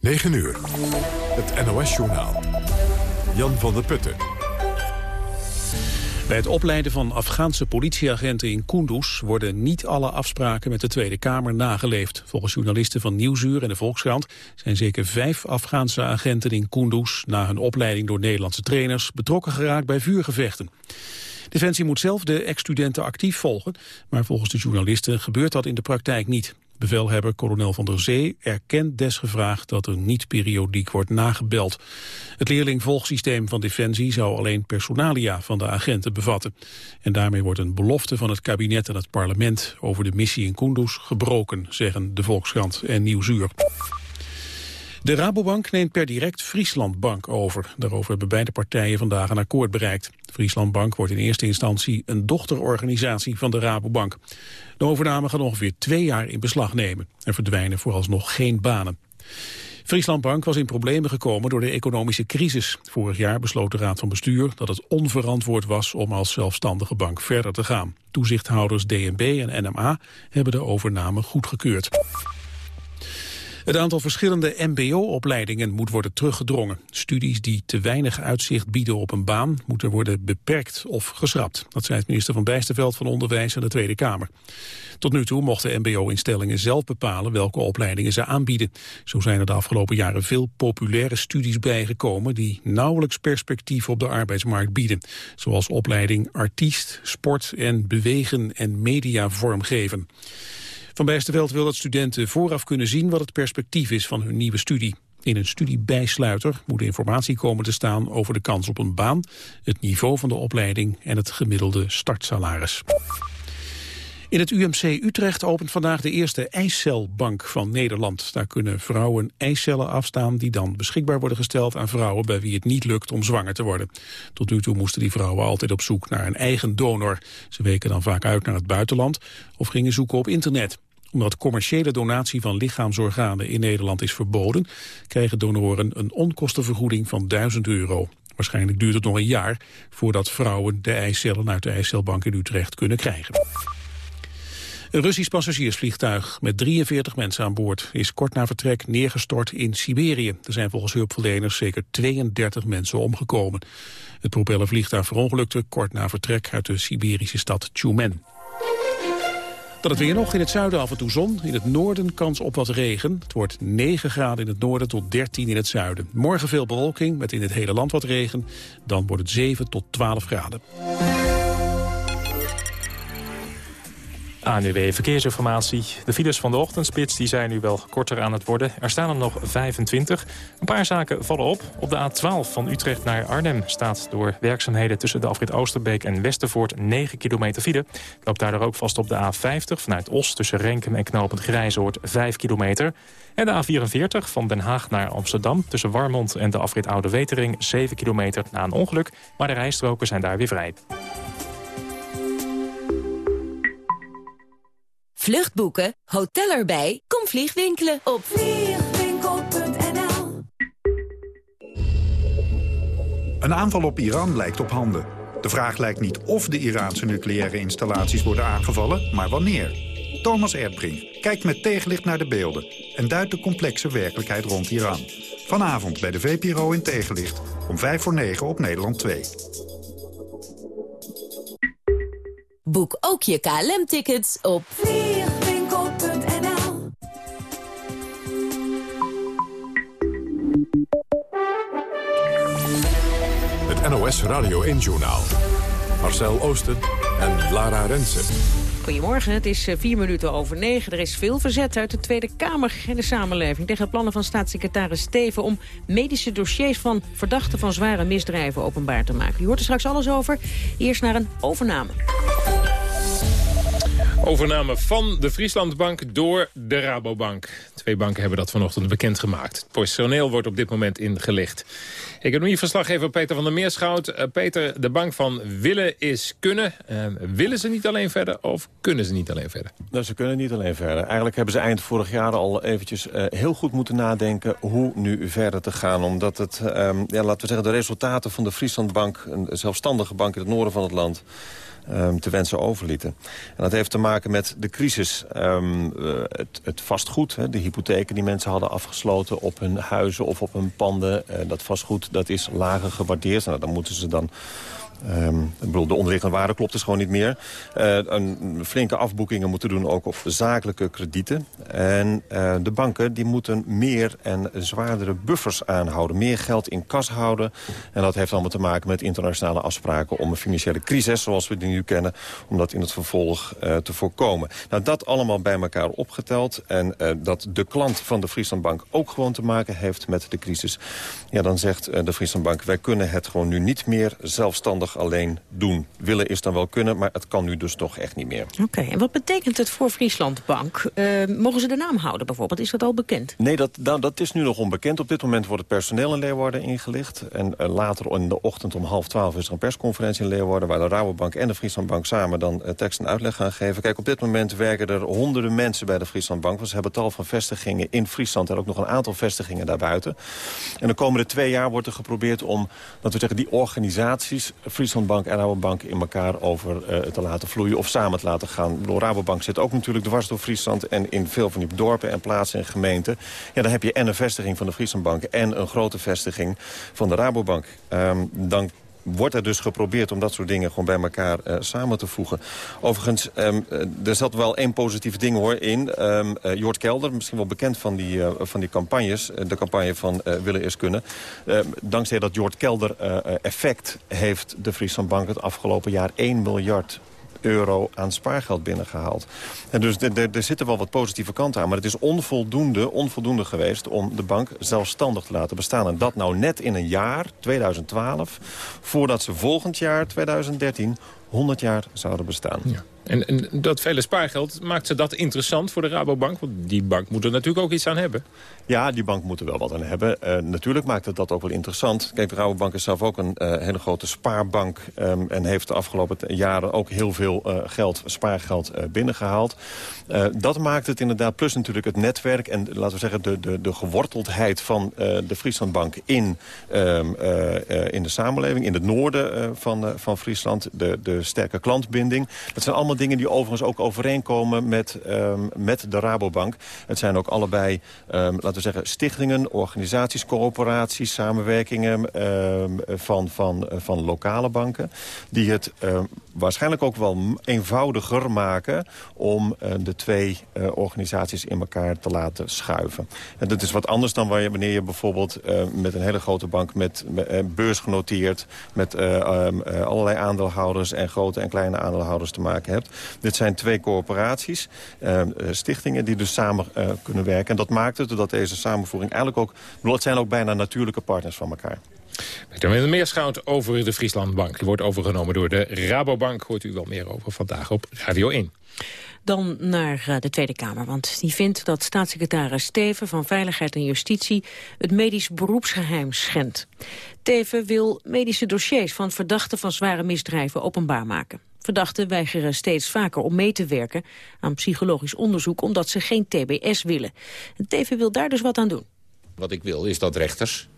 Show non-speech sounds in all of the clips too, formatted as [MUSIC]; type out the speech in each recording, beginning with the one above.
9 uur. Het NOS-journaal. Jan van der Putten. Bij het opleiden van Afghaanse politieagenten in Kunduz worden niet alle afspraken met de Tweede Kamer nageleefd. Volgens journalisten van Nieuwsuur en de Volkskrant zijn zeker vijf Afghaanse agenten in Kunduz na hun opleiding door Nederlandse trainers betrokken geraakt bij vuurgevechten. Defensie moet zelf de ex-studenten actief volgen, maar volgens de journalisten gebeurt dat in de praktijk niet. Bevelhebber kolonel van der Zee erkent desgevraagd dat er niet periodiek wordt nagebeld. Het leerlingvolgsysteem van Defensie zou alleen personalia van de agenten bevatten. En daarmee wordt een belofte van het kabinet en het parlement over de missie in Kunduz gebroken, zeggen de Volkskrant en Nieuwsuur. De Rabobank neemt per direct Frieslandbank over. Daarover hebben beide partijen vandaag een akkoord bereikt. Frieslandbank wordt in eerste instantie een dochterorganisatie van de Rabobank. De overname gaat ongeveer twee jaar in beslag nemen. Er verdwijnen vooralsnog geen banen. Frieslandbank was in problemen gekomen door de economische crisis. Vorig jaar besloot de Raad van Bestuur dat het onverantwoord was om als zelfstandige bank verder te gaan. Toezichthouders DNB en NMA hebben de overname goedgekeurd. Het aantal verschillende mbo-opleidingen moet worden teruggedrongen. Studies die te weinig uitzicht bieden op een baan moeten worden beperkt of geschrapt. Dat zei het minister van Bijsterveld van Onderwijs aan de Tweede Kamer. Tot nu toe mochten mbo-instellingen zelf bepalen welke opleidingen ze aanbieden. Zo zijn er de afgelopen jaren veel populaire studies bijgekomen die nauwelijks perspectief op de arbeidsmarkt bieden. Zoals opleiding artiest, sport en bewegen en media vormgeven. Van Bijsterveld wil dat studenten vooraf kunnen zien wat het perspectief is van hun nieuwe studie. In een studiebijsluiter moet informatie komen te staan over de kans op een baan, het niveau van de opleiding en het gemiddelde startsalaris. In het UMC Utrecht opent vandaag de eerste ijscelbank van Nederland. Daar kunnen vrouwen eicellen afstaan die dan beschikbaar worden gesteld aan vrouwen bij wie het niet lukt om zwanger te worden. Tot nu toe moesten die vrouwen altijd op zoek naar een eigen donor. Ze weken dan vaak uit naar het buitenland of gingen zoeken op internet omdat commerciële donatie van lichaamsorganen in Nederland is verboden, krijgen donoren een onkostenvergoeding van 1000 euro. Waarschijnlijk duurt het nog een jaar voordat vrouwen de eicellen uit de eicelbank in Utrecht kunnen krijgen. Een Russisch passagiersvliegtuig met 43 mensen aan boord is kort na vertrek neergestort in Siberië. Er zijn volgens hulpverleners zeker 32 mensen omgekomen. Het propellervliegtuig verongelukte kort na vertrek uit de Siberische stad Tjumen. Dan het weer nog. In het zuiden af en toe zon. In het noorden kans op wat regen. Het wordt 9 graden in het noorden tot 13 in het zuiden. Morgen veel bewolking met in het hele land wat regen. Dan wordt het 7 tot 12 graden. ANUW Verkeersinformatie. De files van de ochtendspits die zijn nu wel korter aan het worden. Er staan er nog 25. Een paar zaken vallen op. Op de A12 van Utrecht naar Arnhem staat door werkzaamheden... tussen de afrit Oosterbeek en Westervoort 9 kilometer file. Loopt daardoor ook vast op de A50 vanuit Os... tussen Renkum en Knopend Grijzoord 5 kilometer. En de A44 van Den Haag naar Amsterdam... tussen Warmond en de afrit Oude Wetering 7 kilometer na een ongeluk. Maar de rijstroken zijn daar weer vrij. Vluchtboeken, hotel erbij, kom vliegwinkelen op vliegwinkel.nl Een aanval op Iran lijkt op handen. De vraag lijkt niet of de Iraanse nucleaire installaties worden aangevallen, maar wanneer. Thomas Erdbrink kijkt met tegenlicht naar de beelden... en duidt de complexe werkelijkheid rond Iran. Vanavond bij de VPRO in Tegenlicht, om 5 voor 9 op Nederland 2. Boek ook je KLM-tickets op Radio 1-journaal. Marcel Oosten en Lara Rensen. Goedemorgen, het is eh, vier minuten over negen. Er is veel verzet uit de Tweede Kamer en de samenleving... tegen plannen van staatssecretaris Steven... om medische dossiers van verdachten van zware misdrijven openbaar te maken. U hoort er straks alles over. Eerst naar een overname. Overname van de Frieslandbank door de Rabobank. Twee banken hebben dat vanochtend bekendgemaakt. Het personeel wordt op dit moment ingelicht. Economieverslaggever Peter van der Meerschout. Uh, Peter, de bank van willen is kunnen. Uh, willen ze niet alleen verder of kunnen ze niet alleen verder? Nou, ze kunnen niet alleen verder. Eigenlijk hebben ze eind vorig jaar al eventjes uh, heel goed moeten nadenken... hoe nu verder te gaan. Omdat het, um, ja, laten we zeggen, de resultaten van de Frieslandbank... een zelfstandige bank in het noorden van het land ehm, te wensen overlieten. En dat heeft te maken met de crisis. Ehm, het, het, vastgoed, hè, de hypotheken die mensen hadden afgesloten op hun huizen of op hun panden. dat vastgoed dat is lager gewaardeerd. Nou, dan moeten ze dan Um, ik bedoel, de onderliggende waarde klopt dus gewoon niet meer. Uh, een flinke afboekingen moeten doen ook op zakelijke kredieten. En uh, de banken die moeten meer en zwaardere buffers aanhouden. Meer geld in kas houden. En dat heeft allemaal te maken met internationale afspraken... om een financiële crisis, zoals we die nu kennen... om dat in het vervolg uh, te voorkomen. Nou, dat allemaal bij elkaar opgeteld. En dat de klant van de Frieslandbank ook gewoon te maken heeft met de crisis. Ja, dan zegt de Frieslandbank... wij kunnen het gewoon nu niet meer zelfstandig alleen doen. Willen is dan wel kunnen, maar het kan nu dus toch echt niet meer. Oké, en wat betekent het voor Frieslandbank? Uh, mogen ze de naam houden bijvoorbeeld? Is dat al bekend? Nee, dat, dat, dat, is nu nog onbekend. Op dit moment wordt het personeel in Leeuwarden ingelicht. En uh, later in de ochtend om half twaalf is er een persconferentie in Leeuwarden... waar de Rabobank en de Frieslandbank samen dan uh, tekst en uitleg gaan geven. Kijk, op dit moment werken er honderden mensen bij de Frieslandbank. Want ze hebben tal van vestigingen in Friesland... en ook nog een aantal vestigingen daarbuiten. En de komende twee jaar wordt er geprobeerd om, dat we zeggen, die organisaties Frieslandbank en Rabobank in elkaar over uh, te laten vloeien of samen te laten gaan. Rabobank zit ook natuurlijk dwars door Friesland en in veel van die dorpen en plaatsen en gemeenten. Ja, dan heb je en een vestiging van de Frieslandbank en een grote vestiging van de Rabobank. Um, dan wordt er dus geprobeerd om dat soort dingen gewoon bij elkaar uh, samen te voegen. Overigens, um, er zat wel één positief ding hoor in. Um, Jort Kelder, misschien wel bekend van die, van die campagnes. de campagne van Willen is Kunnen. Ehm, dankzij dat Jort Kelder effect heeft de Frieslandbank het afgelopen jaar 1 miljard euro aan spaargeld binnengehaald. En dus er zitten wel wat positieve kanten aan. Maar het is onvoldoende, onvoldoende geweest om de bank zelfstandig te laten bestaan. En dat nou net in een jaar, 2012, voordat ze volgend jaar, 2013, 100 jaar zouden bestaan. Ja. En, en, dat vele spaargeld, maakt ze dat interessant voor de Rabobank? Want die bank moet er natuurlijk ook iets aan hebben. Ja, die bank moet er wel wat aan hebben. Uh, natuurlijk maakt het dat ook wel interessant. Kijk, de Rabobank is zelf ook een uh, hele grote spaarbank... Um, en heeft de afgelopen jaren ook heel veel uh, geld, spaargeld binnengehaald. dat maakt het inderdaad, plus natuurlijk het netwerk... en laten we zeggen de, de, de geworteldheid van de Frieslandbank in, um, in de samenleving... in het noorden van, van Friesland, de, de sterke klantbinding. Dat zijn allemaal dingen die overigens ook overeenkomen met, um, met de Rabobank. Het zijn ook allebei, um, laten we zeggen, stichtingen, organisaties, corporaties, samenwerkingen um, van, van, van lokale banken. Die het waarschijnlijk ook wel eenvoudiger maken om uh, de twee uh, organisaties in elkaar te laten schuiven. En dat is wat anders dan waar je, wanneer je bijvoorbeeld uh, met een hele grote bank met, beursgenoteerd, met allerlei aandeelhouders en grote en kleine aandeelhouders te maken hebt. Dit zijn twee corporaties, uh, stichtingen, die dus samen uh, kunnen werken. En dat maakt het dat deze samenvoering eigenlijk ook... het zijn ook bijna natuurlijke partners van elkaar. Met een meerschout over de Frieslandbank. Die wordt overgenomen door de Rabobank. Hoort u wel meer over vandaag op Radio 1. Dan naar eh, de Tweede Kamer, want die vindt dat staatssecretaris Steven van Veiligheid en Justitie het medisch beroepsgeheim schendt. Teven wil medische dossiers van verdachten van zware misdrijven openbaar maken. Verdachten weigeren steeds vaker om mee te werken aan psychologisch onderzoek omdat ze geen TBS willen. En Teven wil daar dus wat aan doen. Wat ik wil is dat rechters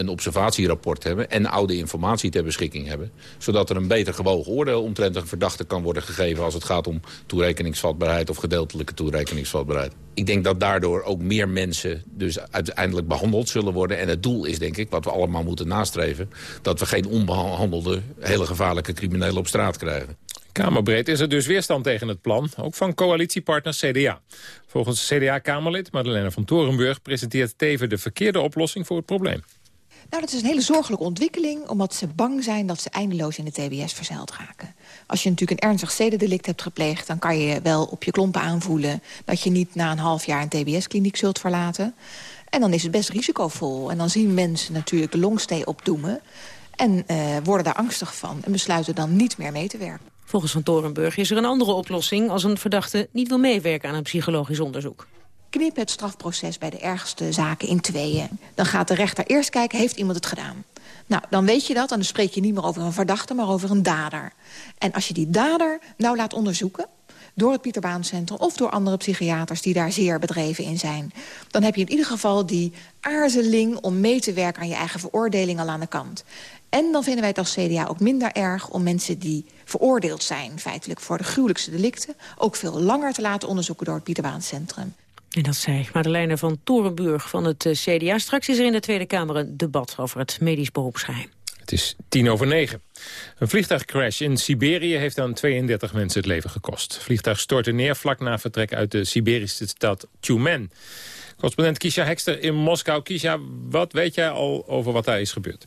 een observatierapport hebben... en oude informatie ter beschikking hebben. Zodat er een beter gewogen oordeel omtrent een verdachte kan worden gegeven... als het gaat om toerekeningsvatbaarheid of gedeeltelijke toerekeningsvatbaarheid. Ik denk dat daardoor ook meer mensen dus uiteindelijk behandeld zullen worden. En het doel is, denk ik, wat we allemaal moeten nastreven... dat we geen onbehandelde, hele gevaarlijke criminelen op straat krijgen. Kamerbreed is er dus weerstand tegen het plan, ook van coalitiepartner CDA. Volgens CDA-Kamerlid Madeleine van Torenburg presenteert Teven de verkeerde oplossing voor het probleem. Nou, dat is een hele zorgelijke ontwikkeling... omdat ze bang zijn dat ze eindeloos in de TBS verzeild raken. Als je natuurlijk een ernstig zedendelict hebt gepleegd... dan kan je wel op je klompen aanvoelen... dat je niet na een half jaar een TBS-kliniek zult verlaten. En dan is het best risicovol. En dan zien mensen natuurlijk de longstee opdoemen... en uh, worden daar angstig van en besluiten dan niet meer mee te werken. Volgens Van Torenburg is er een andere oplossing... als een verdachte niet wil meewerken aan een psychologisch onderzoek knip het strafproces bij de ergste zaken in tweeën. Dan gaat de rechter eerst kijken, heeft iemand het gedaan? Nou, dan weet je dat dan spreek je niet meer over een verdachte, maar over een dader. En als je die dader nou laat onderzoeken... door het Pieterbaancentrum... of door andere psychiaters die daar zeer bedreven in zijn. Dan heb je in ieder geval die aarzeling om mee te werken... aan je eigen veroordeling al aan de kant. En dan vinden wij het als CDA ook minder erg om mensen die veroordeeld zijn... feitelijk voor de gruwelijkste delicten... ook veel langer te laten onderzoeken door het Pieterbaancentrum. En dat zei Madeleine van Torenburg van het eh, CDA. Straks is er in de Tweede Kamer een debat over het medisch beroepsgeheim. Het is tien over negen. Een vliegtuigcrash in Siberië heeft aan 32 mensen het leven gekost. Het vliegtuig stortte neer vlak na vertrek uit de Siberische stad Tyumen. Correspondent Kisha Hekster in Moskou. Kisha, wat weet jij al over wat daar is gebeurd?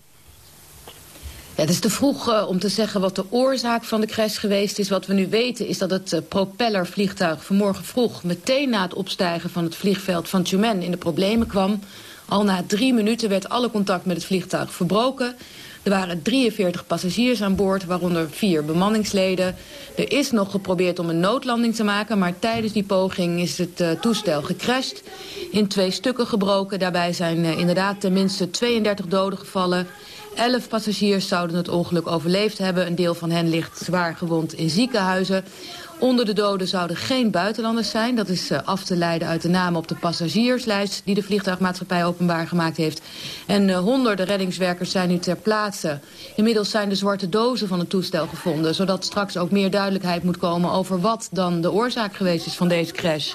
Het is te vroeg uh, om te zeggen wat de oorzaak van de crash geweest is. Wat we nu weten is dat het uh, propellervliegtuig vanmorgen vroeg... meteen na het opstijgen van het vliegveld van Tumen in de problemen kwam. Al na drie minuten werd alle contact met het vliegtuig verbroken. Er waren 43 passagiers aan boord, waaronder vier bemanningsleden. Er is nog geprobeerd om een noodlanding te maken... maar tijdens die poging is het uh, toestel gecrashed. In twee stukken gebroken. Daarbij zijn inderdaad tenminste 32 doden gevallen... Elf passagiers zouden het ongeluk overleefd hebben. Een deel van hen ligt zwaar gewond in ziekenhuizen. Onder de doden zouden geen buitenlanders zijn. Dat is uh, af te leiden uit de namen op de passagierslijst... die de vliegtuigmaatschappij openbaar gemaakt heeft. En uh, honderden reddingswerkers zijn nu ter plaatse. Inmiddels zijn de zwarte dozen van het toestel gevonden... zodat straks ook meer duidelijkheid moet komen... over wat dan de oorzaak geweest is van deze crash.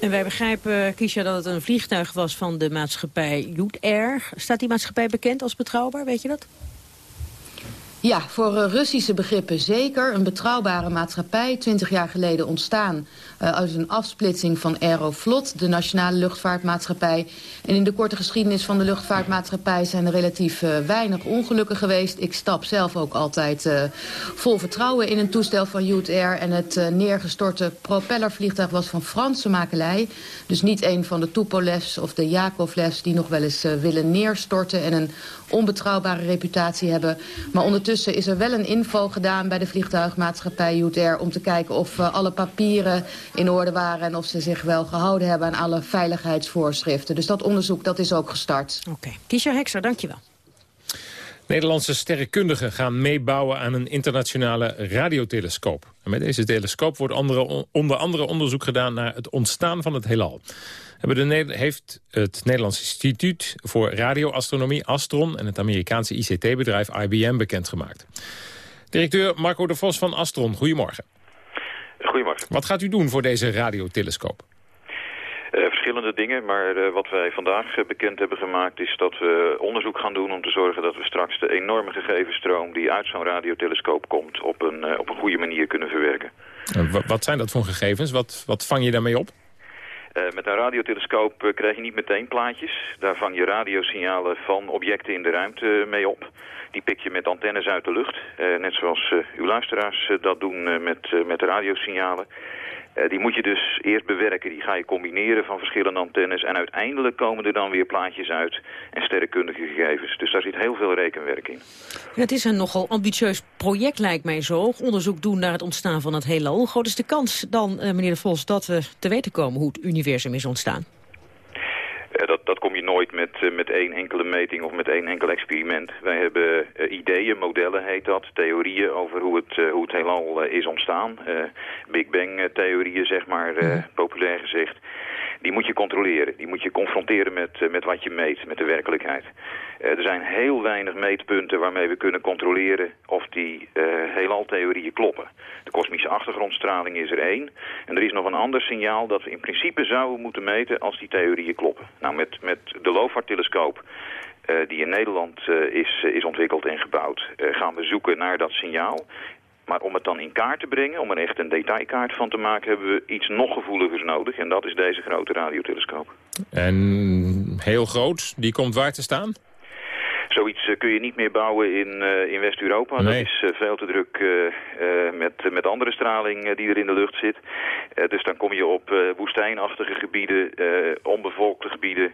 En wij begrijpen, Kisha, dat het een vliegtuig was van de maatschappij Youth Air. Staat die maatschappij bekend als betrouwbaar, weet je dat? Ja, voor uh, Russische begrippen zeker. Een betrouwbare maatschappij, 20 jaar geleden ontstaan... Uh, uit een afsplitsing van Aeroflot, de nationale luchtvaartmaatschappij. En in de korte geschiedenis van de luchtvaartmaatschappij... zijn er relatief uh, weinig ongelukken geweest. Ik stap zelf ook altijd vol vertrouwen in een toestel van Youth Air. En het neergestorte propellervliegtuig was van Franse makelij. Dus niet een van de Tupolevs of de Yakovlevs... die nog wel eens willen neerstorten en een onbetrouwbare reputatie hebben. Maar ondertussen is er wel een info gedaan bij de vliegtuigmaatschappij Youth om te kijken of uh, alle papieren in orde waren... en of ze zich wel gehouden hebben aan alle veiligheidsvoorschriften. Dus dat onderzoek dat is ook gestart. Oké. Okay. Kisha Hekser, dankjewel. Nederlandse sterrenkundigen gaan meebouwen aan een internationale radiotelescoop. En met deze telescoop wordt andere, onder andere onderzoek gedaan naar het ontstaan van het heelal heeft het Nederlands Instituut voor Radioastronomie, Astron... en het Amerikaanse ICT-bedrijf IBM bekendgemaakt. Directeur Marco de Vos van Astron, goedemorgen. Goedemorgen. Wat gaat u doen voor deze radiotelescoop? Uh, verschillende dingen, maar uh, wat wij vandaag uh, bekend hebben gemaakt is dat we onderzoek gaan doen om te zorgen dat we straks de enorme gegevensstroom die uit zo'n radiotelescoop komt op een, op een goede manier kunnen verwerken. wat zijn dat voor gegevens? Wat, wat vang je daarmee op? Uh, met een radiotelescoop uh, krijg je niet meteen plaatjes. Daar vang je radiosignalen van objecten in de ruimte mee op. Die pik je met antennes uit de lucht. Net zoals uw luisteraars dat doen met, met radiosignalen. Uh, die moet je dus eerst bewerken. Die ga je combineren van verschillende antennes. En uiteindelijk komen er dan weer plaatjes uit en sterrenkundige gegevens. Dus daar zit heel veel rekenwerk in. Het is een nogal ambitieus project, lijkt mij zo. Onderzoek doen naar het ontstaan van het heelal. Hoe groot is de kans dan, uh, meneer De Vos, dat we te weten komen hoe het universum is ontstaan? Uh, dat, dat kom je nooit met, uh, met één enkele meting of met één enkel experiment. Wij hebben uh, ideeën, modellen heet dat, theorieën over hoe het, hoe het heelal is ontstaan. Big Bang theorieën, zeg maar, mm. populair gezegd. Die moet je controleren, die moet je confronteren met, met wat je meet, met de werkelijkheid. er zijn heel weinig meetpunten waarmee we kunnen controleren of die heelal-theorieën kloppen. De kosmische achtergrondstraling is er één. En er is nog een ander signaal dat we in principe zouden moeten meten als die theorieën kloppen. Nou, met, met de LOFAR-telescoop... Uh, die in Nederland uh, is, is ontwikkeld en gebouwd, gaan we zoeken naar dat signaal. Maar om het dan in kaart te brengen, om er echt een detailkaart van te maken... hebben we iets nog gevoeligers nodig. En dat is deze grote radiotelescoop. En heel groot, die komt waar te staan? Zoiets uh, kun je niet meer bouwen in, uh, in West-Europa. Nee. Dat is uh, veel te druk met, met andere straling die er in de lucht zit. dus dan kom je op woestijnachtige gebieden, onbevolkte gebieden.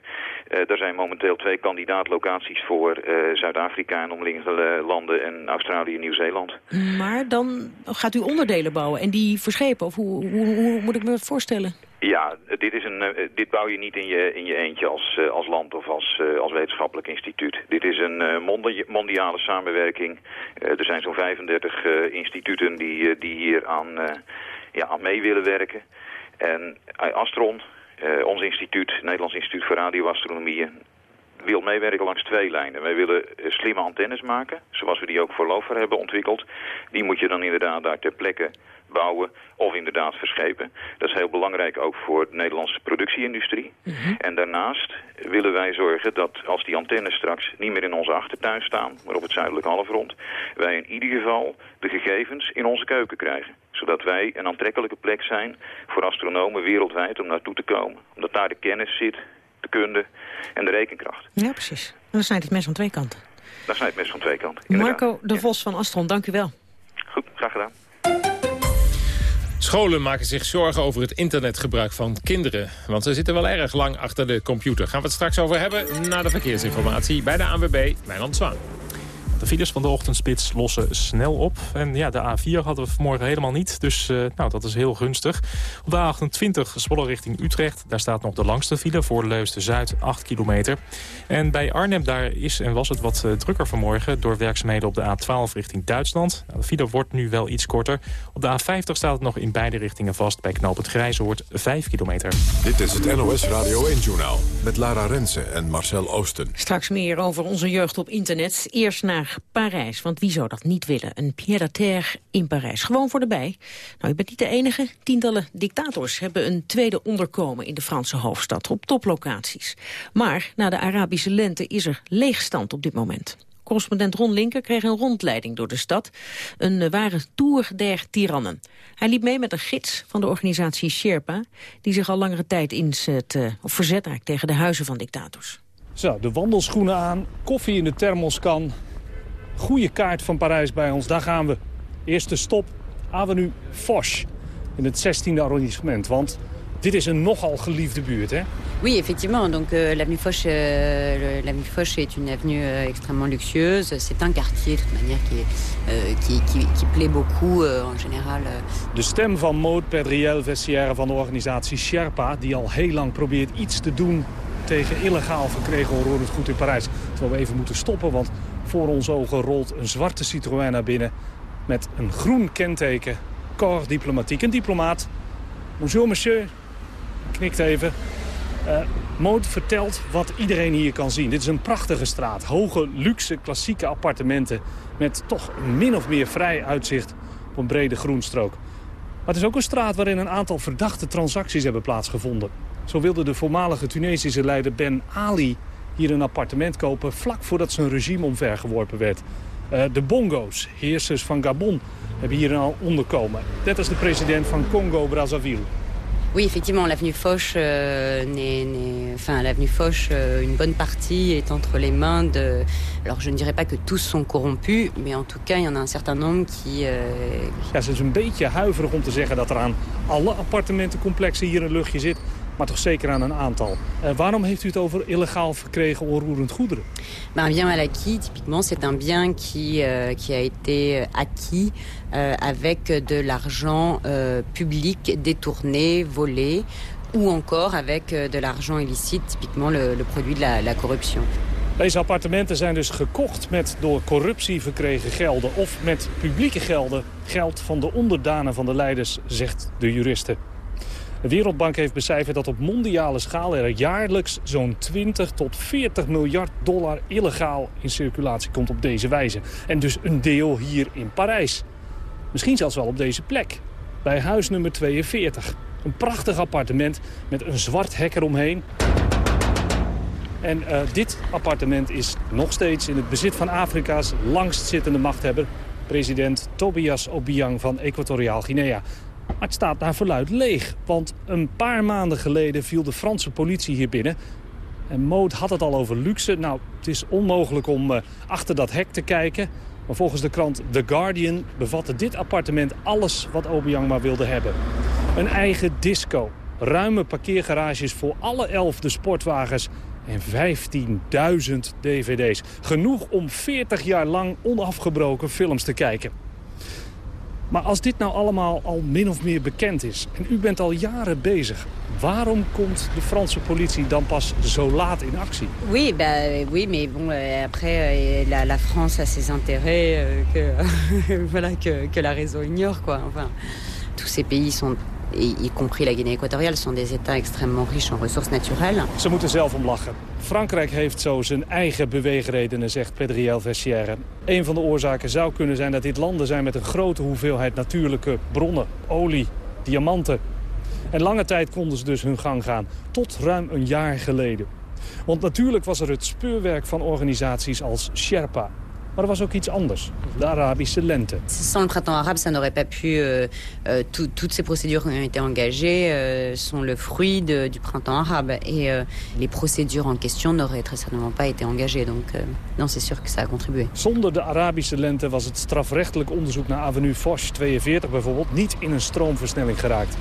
daar zijn momenteel twee kandidaatlocaties voor. Zuid-Afrika en omliggende landen en Australië en Nieuw-Zeeland. Maar dan gaat u onderdelen bouwen en die verschepen? Of hoe, hoe, hoe moet ik me dat voorstellen? Ja, dit, is een, uh, dit bouw je niet in je, in je eentje als, uh, als land of als, uh, als wetenschappelijk instituut. Dit is een mondiale samenwerking. er zijn zo'n 35 instituten die, die hier aan ja, mee willen werken. En Astron, ons instituut, Nederlands Instituut voor Radioastronomie, wil meewerken langs twee lijnen. Wij willen slimme antennes maken, zoals we die ook voor Lofer hebben ontwikkeld. Die moet je dan inderdaad daar ter plekke bouwen of inderdaad verschepen. Dat is heel belangrijk ook voor de Nederlandse productieindustrie. Mhm. En daarnaast willen wij zorgen dat als die antennes straks niet meer in onze achtertuin staan, maar op het zuidelijke halfrond, wij in ieder geval de gegevens in onze keuken krijgen. Zodat wij een aantrekkelijke plek zijn voor astronomen wereldwijd om naartoe te komen. Omdat daar de kennis zit, de kunde en de rekenkracht. Ja, precies. Dan snijdt het mes van twee kanten. Dan snijdt het mes van twee kanten. Marco de Vos van Astron, dank u wel. Goed, graag gedaan. Scholen maken zich zorgen over het internetgebruik van kinderen. Want ze zitten wel erg lang achter de computer. Gaan we het straks over hebben na de verkeersinformatie bij de ANWB, Wijnand Zwaan. De files van de ochtendspits lossen snel op. En ja, de A4 hadden we vanmorgen helemaal niet. Dus uh, nou, dat is heel gunstig. Op de A28 Zwolle richting Utrecht. Daar staat nog de langste file voor Leusden-Zuid, 8 kilometer. En bij Arnhem daar is en was het wat uh, drukker vanmorgen... door werkzaamheden op de A12 richting Duitsland. Nou, de file wordt nu wel iets korter. Op de A50 staat het nog in beide richtingen vast... bij knoop het Grijzoord, 5 kilometer. Dit is het NOS Radio 1-journaal met Lara Rensen en Marcel Oosten. Straks meer over onze jeugd op internet. Eerst naar Parijs. Want wie zou dat niet willen? Een pied-à-terre in Parijs. Gewoon voor de bij. Nou, je bent niet de enige. Tientallen dictators hebben een tweede onderkomen in de Franse hoofdstad. Op toplocaties. Maar na de Arabische lente is er leegstand op dit moment. Correspondent Ron Linker kreeg een rondleiding door de stad. Een ware tour der tirannen. Hij liep mee met een gids van de organisatie Sherpa... die zich al langere tijd inzet, uh, of verzet tegen de huizen van dictators. Zo, de wandelschoenen aan, koffie in de thermoskan goede kaart van Parijs bij ons. Daar gaan we. Eerste stop, Avenue Foch in het 16e arrondissement. Want dit is een nogal geliefde buurt, hè? Oui, effectivement. Donc euh, l'avenue Foch, euh, l'avenue Foch est une avenue euh, extrêmement luxueuse. C'est un quartier, de toute manière, qui, euh, qui, qui, qui plaît beaucoup euh, en général. De stem van Maud Perdriel Vestiaire van de organisatie Sherpa... die al heel lang probeert iets te doen tegen illegaal verkregen onroerend goed in Parijs. Terwijl we even moeten stoppen, want voor onze ogen rolt een zwarte Citroën naar binnen... met een groen kenteken, corps diplomatiek. Een diplomaat. Bonjour, monsieur. Knikt even. Uh, Moot vertelt wat iedereen hier kan zien. Dit is een prachtige straat. Hoge, luxe, klassieke appartementen... met toch min of meer vrij uitzicht op een brede groenstrook. Maar het is ook een straat waarin een aantal verdachte transacties hebben plaatsgevonden. Zo wilde de voormalige Tunesische leider Ben Ali hier een appartement kopen... vlak voordat zijn regime omvergeworpen werd. Uh, de Bongo's, heersers van Gabon, hebben hier al onderkomen. Net als de president van Congo-Brazzaville. Oui, effectivement, l'avenue Foch, euh, enfin, l'avenue Foch, euh, une bonne partie est entre les mains de... Alors, je ne dirais pas que tous sont corrompus, mais en tout cas, il y en a un certain nombre qui... Euh... Ja, ze is een beetje huiverig om te zeggen dat er aan alle appartementencomplexen hier een luchtje zit maar toch zeker aan een aantal. Uh, waarom heeft u het over illegaal verkregen onroerend goederen? Ben, un bien mal acquis, typiquement, c'est un bien qui, euh, qui a été acquis euh, avec de l'argent euh, public détourné, volé, ou encore avec euh, de l'argent illicite, typiquement le, le produit de la, la corruption. Deze appartementen zijn dus gekocht met door corruptie verkregen gelden... of met publieke gelden, geld van de onderdanen van de leiders, zegt de juristen. De Wereldbank heeft becijferd dat op mondiale schaal er jaarlijks zo'n 20 tot 40 miljard dollar illegaal in circulatie komt op deze wijze. En dus een deel hier in Parijs. Misschien zelfs wel op deze plek, bij huis nummer 42. Een prachtig appartement met een zwart hek eromheen. En uh, dit appartement is nog steeds in het bezit van Afrika's langstzittende machthebber... president Tobias Obiang van Equatoriaal Guinea. Maar het staat naar verluid leeg. Want een paar maanden geleden viel de Franse politie hier binnen. En Moot had het al over luxe. Nou, het is onmogelijk om uh, achter dat hek te kijken. Maar volgens de krant The Guardian bevatte dit appartement alles wat Obiang maar wilde hebben. Een eigen disco, ruime parkeergarages voor alle elfde sportwagens en 15.000 dvd's. Genoeg om 40 jaar lang onafgebroken films te kijken. Maar als dit nou allemaal al min of meer bekend is en u bent al jaren bezig... waarom komt de Franse politie dan pas zo laat in actie? Oui, bah, oui mais bon, euh, après, euh, la, la France a ses intérêts euh, que, [LAUGHS] voilà, que, que la réseau ignore, quoi. Enfin... tous ces pays sont y compris la Guinée équatoriale, sont des États extrêmement riches en ressources naturelles. Ze moeten zelf om lachen. Frankrijk heeft zo zijn eigen beweegredenen, zegt Pedriel Vessière. Een van de oorzaken zou kunnen zijn dat dit landen zijn met een grote hoeveelheid natuurlijke bronnen, olie, diamanten. En lange tijd konden ze dus hun gang gaan, tot ruim een jaar geleden. Want natuurlijk was er het speurwerk van organisaties als Sherpa, maar er was ook iets anders, de Arabische lente. Sans le printemps arabe, ça n'aurait pas pu... Euh, euh, tout, toutes ces procédures qui ont été engagées euh, sont le fruit de, du printemps arabe. Et les procédures en question n'auraient très certainement pas été engagées. Donc non, c'est sûr que ça a contribué. Zonder de Arabische lente was het strafrechtelijk onderzoek naar Avenue Foch 42 bijvoorbeeld niet in een stroomversnelling geraakt.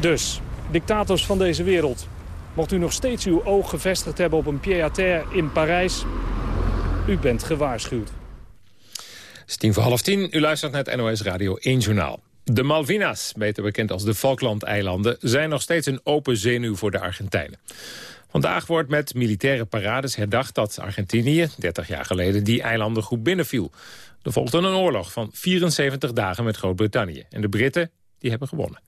Dus, dictators van deze wereld, mocht u nog steeds uw oog gevestigd hebben op een pied-à-terre in Parijs, u bent gewaarschuwd. Het is tien voor half tien. U luistert naar het NOS Radio 1 Journaal. De Malvinas, beter bekend als de Falklandeilanden... zijn nog steeds een open zenuw voor de Argentijnen. Vandaag wordt met militaire parades herdacht dat Argentinië... 30 jaar geleden die eilandengroep binnenviel. Er volgde een oorlog van 74 dagen met Groot-Brittannië. En de Britten die hebben gewonnen.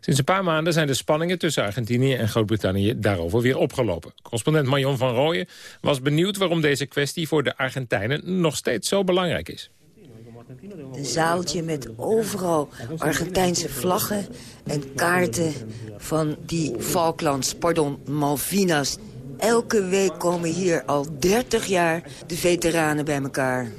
Sinds een paar maanden zijn de spanningen tussen Argentinië en Groot-Brittannië daarover weer opgelopen. Correspondent Marion van Rooyen was benieuwd waarom deze kwestie voor de Argentijnen nog steeds zo belangrijk is. Een zaaltje met overal Argentijnse vlaggen en kaarten van die Falklands, pardon, Malvinas. Elke week komen hier al 30 jaar de veteranen bij elkaar.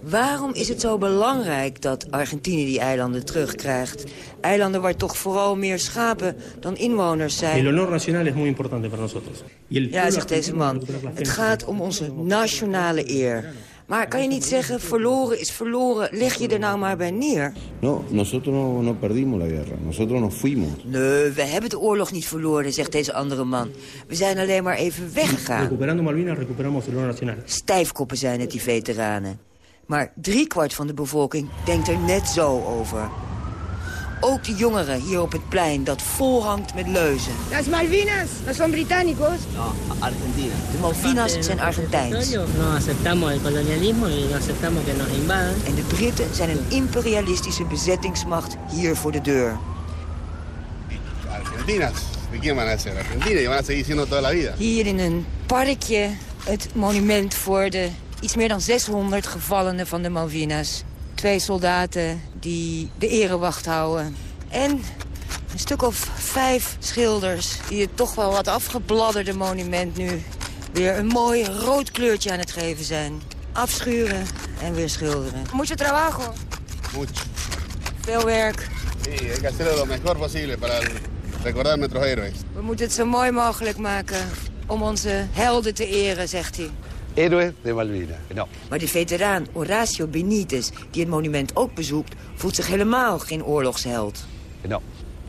Waarom is het zo belangrijk dat Argentinië die eilanden terugkrijgt? Eilanden waar toch vooral meer schapen dan inwoners zijn. El honor nacional es muy importante para nosotros. Ja, zegt deze man. Het gaat om onze nationale eer. Maar kan je niet zeggen, verloren is verloren, leg je er nou maar bij neer? No, nosotros no, perdimos la guerra. Nosotros nos fuimos. Nee, we hebben de oorlog niet verloren, zegt deze andere man. We zijn alleen maar even weggegaan. Recuperando Malvinas, recuperamos el honor nacional. Stijfkoppen zijn het, die veteranen. Maar driekwart van de bevolking denkt er net zo over. Ook de jongeren hier op het plein dat volhangt met leuzen. Las Malvinas, no son británicos. No, Argentina. De Malvinas zijn Argentijns. No aceptamos el colonialismo y no aceptamos que nos invadan. En de Britten zijn een imperialistische bezettingsmacht hier voor de deur. Argentinas. Argentina y van a seguir siendo toda la vida. Hier in een parkje het monument voor de iets meer dan 600 gevallenen van de Malvinas. Twee soldaten die de erewacht houden. En een stuk of vijf schilders die het toch wel wat afgebladderde monument nu... weer een mooi rood kleurtje aan het geven zijn. Afschuren en weer schilderen. Mucho trabajo. Mucho. Veel werk. Sí, hay que hacerlo lo mejor posible para recordar nuestros héroes. We moeten het zo mooi mogelijk maken om onze helden te eren, zegt hij. Héroes de Malvinas. No. Maar de veteraan Horacio Benitez, die het monument ook bezoekt... voelt zich helemaal geen oorlogsheld. No,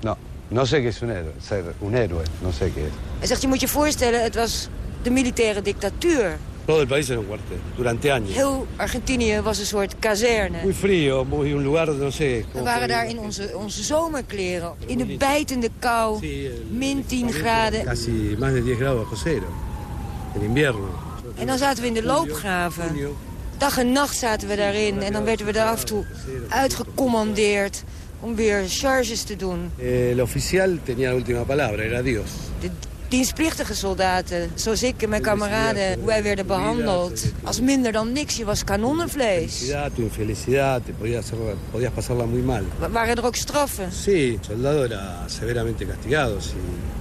no. No sé qué es un héroe. Ser un héroe, no sé qué es. Hij zegt, je moet je voorstellen, het was de militaire dictatuur. Todo el país era un cuartel, durante años. Heel Argentinië was een soort kazerne. Muy frío, muy un lugar, no sé... We waren daar in onze, onze zomerkleren. In de bijtende kou, min 10 graden. Casi más de 10 grados bajo cero. En invierno. En dan zaten we in de loopgraven. Dag en nacht zaten we daarin. En dan werden we daar af en toe uitgecommandeerd om weer charges te doen. Eh, el oficial tenía la última palabra, era Dios. De dienstplichtige soldaten, zoals ik en mijn kameraden, hoe wij werden behandeld. Als minder dan niks, je was kanonnenvlees. Infelicidad, podías, pasarla muy mal. Wa- Waren er ook straffen? Sí, soldado era severamente castigado. Si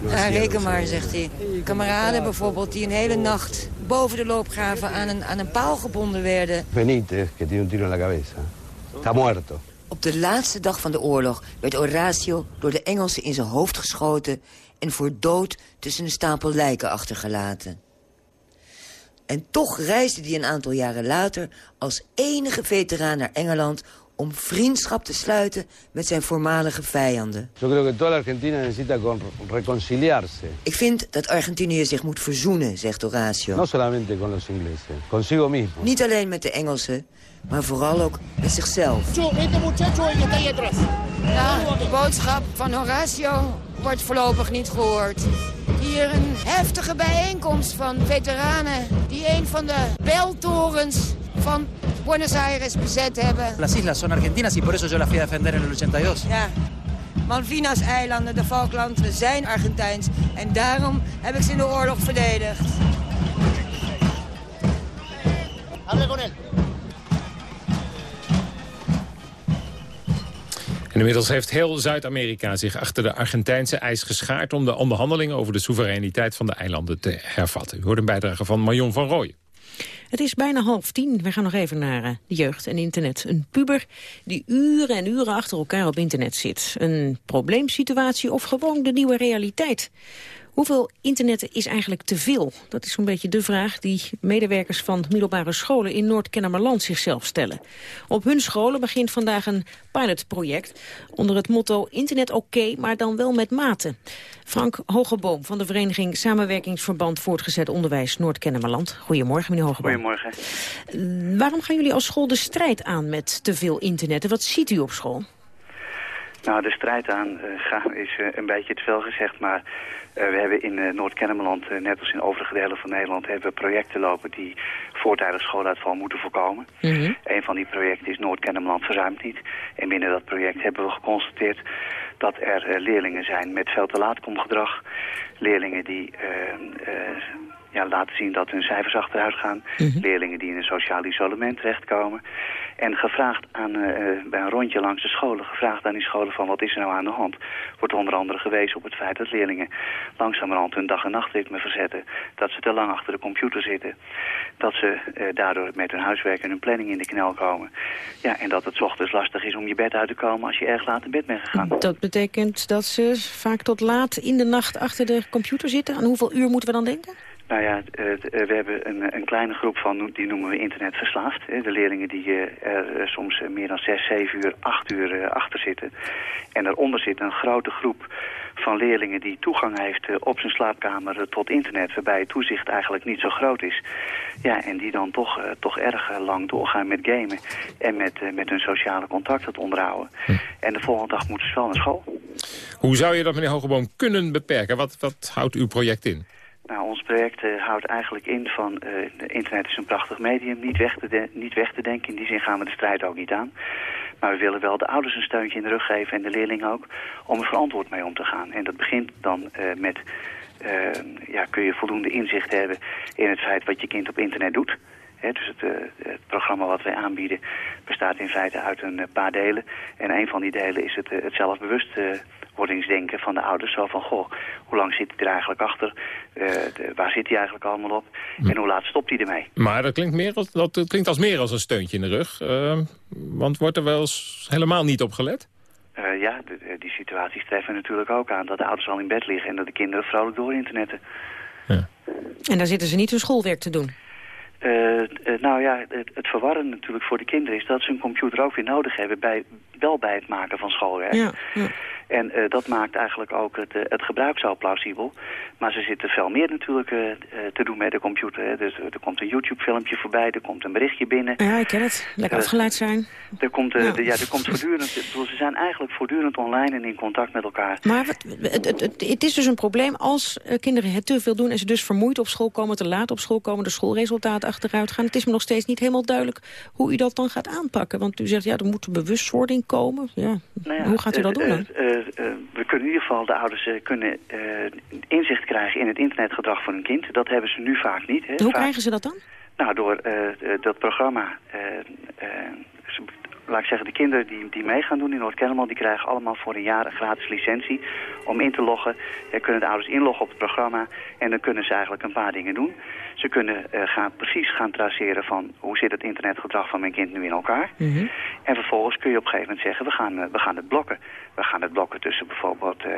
no Ja, hacía reken maar, zegt hij. Kameraden bijvoorbeeld die een hele nacht boven de loopgraven aan een, aan een paal gebonden werden. Benítez, que tiene un tiro en la cabeza. Está muerto. Op de laatste dag van de oorlog werd Horatio door de Engelsen in zijn hoofd geschoten... en voor dood tussen een stapel lijken achtergelaten. En toch reisde hij een aantal jaren later als enige veteraan naar Engeland... om vriendschap te sluiten met zijn voormalige vijanden. Yo creo que toda la Argentina necesita con- reconciliarse. Ik vind dat Argentinië zich moet verzoenen, zegt Horatio. No solamente con los ingleses, consigo mismo. Niet alleen met de Engelsen, maar vooral ook met zichzelf. De boodschap van Horatio wordt voorlopig niet gehoord. Hier een heftige bijeenkomst van veteranen... die een van de beltorens van Buenos Aires bezet hebben. Las islas son argentinas y por eso yo las fui a defender en el 82. Ja, Malvinas-eilanden, de Falkland, zijn Argentijns. En daarom heb ik ze in de oorlog verdedigd. En inmiddels heeft heel Zuid-Amerika zich achter de Argentijnse eis geschaard... om de onderhandelingen over de soevereiniteit van de eilanden te hervatten. U hoort een bijdrage van Marion van Rooij. Het is bijna half tien. We gaan nog even naar uh, de jeugd en internet. Een puber die uren en uren achter elkaar op internet zit. Een probleemsituatie of gewoon de nieuwe realiteit. Hoeveel internet is eigenlijk te veel? Dat is zo'n beetje de vraag die medewerkers van middelbare scholen in Noord-Kennemerland zichzelf stellen. Op hun scholen begint vandaag een pilotproject onder het motto internet oké, maar dan wel met mate. Frank Hogeboom van de vereniging Samenwerkingsverband Voortgezet Onderwijs Noord-Kennemerland. Goedemorgen meneer Hogeboom. Goedemorgen. Uh, waarom gaan jullie als school de strijd aan met te veel internet en wat ziet u op school? Nou, de strijd aan uh, gaan is uh, een beetje te veel gezegd, maar we hebben in uh, Noord-Kennemerland, uh, net als in overige delen van Nederland, hebben we projecten lopen die voortijdig schooluitval moeten voorkomen. Mm -hmm. Een van die projecten is Noord-Kennemerland verzuimt niet. En binnen dat project hebben we geconstateerd dat er leerlingen zijn met veel te laat komgedrag. Leerlingen die ja, laten zien dat hun cijfers achteruit gaan. Mm -hmm. Leerlingen die in een sociaal isolement terechtkomen. En gevraagd aan, uh, bij een rondje langs de scholen, gevraagd aan die scholen van wat is er nou aan de hand, wordt onder andere gewezen op het feit dat leerlingen langzamerhand hun dag- en nachtritme verzetten. Dat ze te lang achter de computer zitten. Dat ze uh, daardoor met hun huiswerk en hun planning in de knel komen. Ja, en dat het ochtends lastig is om je bed uit te komen als je erg laat in bed bent gegaan. Dat betekent dat ze vaak tot laat in de nacht achter de computer zitten. Aan hoeveel uur moeten we dan denken? Nou ja, we hebben een, een, kleine groep van, die noemen we internetverslaafd. De leerlingen die er soms meer dan 6, 7 uur, 8 uur achter zitten. En daaronder zit een grote groep van leerlingen die toegang heeft op zijn slaapkamer tot internet. Waarbij het toezicht eigenlijk niet zo groot is. Ja, en die dan toch, toch erg lang doorgaan met gamen. En met, met hun sociale contacten onderhouden. Hm. En de volgende dag moeten ze wel naar school. Hoe zou je dat, meneer Hogeboom, kunnen beperken? Wat, wat houdt uw project in? Ons project uh, houdt eigenlijk in van uh, internet is een prachtig medium, niet weg, te niet weg te denken. In die zin gaan we de strijd ook niet aan. Maar we willen wel de ouders een steuntje in de rug geven en de leerlingen ook, om er verantwoord mee om te gaan. En dat begint dan uh, met, ja, kun je voldoende inzicht hebben in het feit wat je kind op internet doet. He, dus het, het, programma wat wij aanbieden bestaat in feite uit een paar delen. En een van die delen is het, het zelfbewust wordingsdenken van de ouders. Zo van, goh, hoe lang zit hij er eigenlijk achter? Uh, de, waar zit hij eigenlijk allemaal op? Hm. En hoe laat stopt hij ermee? Maar dat klinkt, meer als, dat klinkt als meer als een steuntje in de rug. Uh, want wordt er wel eens helemaal niet op gelet? Uh, ja, de, die situaties treffen natuurlijk ook aan. Dat de ouders al in bed liggen en dat de kinderen vrolijk door internetten. Ja. En daar zitten ze niet hun schoolwerk te doen? Uh, nou ja, het, het natuurlijk voor de kinderen is dat ze een computer ook weer nodig hebben, bij, wel bij het maken van schoolwerk. Ja, ja. En uh, dat maakt eigenlijk ook het, het gebruik zo plausibel. Maar ze zitten veel meer natuurlijk te doen met de computer. Hè. Dus er komt een YouTube-filmpje voorbij, er komt een berichtje binnen. Ja, ik ken het. Lekker afgeleid zijn. Er komt, ja. De, ja, er komt voortdurend, ze zijn eigenlijk voortdurend online en in contact met elkaar. Maar wat, het, het, het, het is dus een probleem als kinderen het te veel doen en ze dus vermoeid op school komen, te laat op school komen, de schoolresultaten achteruit gaan. Het is me nog steeds niet helemaal duidelijk hoe u dat dan gaat aanpakken. Want u zegt, ja, er moet bewustwording komen. Ja. Nou ja, hoe gaat u dat doen dan? Uh, we kunnen in ieder geval, de ouders kunnen inzicht krijgen in het internetgedrag van hun kind. Dat hebben ze nu vaak niet. Hè. Hoe vaak... krijgen ze dat dan? Nou, door dat programma laat ik zeggen, de kinderen die, die mee gaan doen in Noord-Kennemerland... die krijgen allemaal voor een jaar een gratis licentie om in te loggen. Dan kunnen de ouders inloggen op het programma en dan kunnen ze eigenlijk een paar dingen doen. Ze kunnen uh, gaan, precies gaan traceren van hoe zit het internetgedrag van mijn kind nu in elkaar. Mhm. Mm -hmm. En vervolgens kun je op een gegeven moment zeggen, we gaan, we gaan het blokken. We gaan het blokken tussen bijvoorbeeld uh,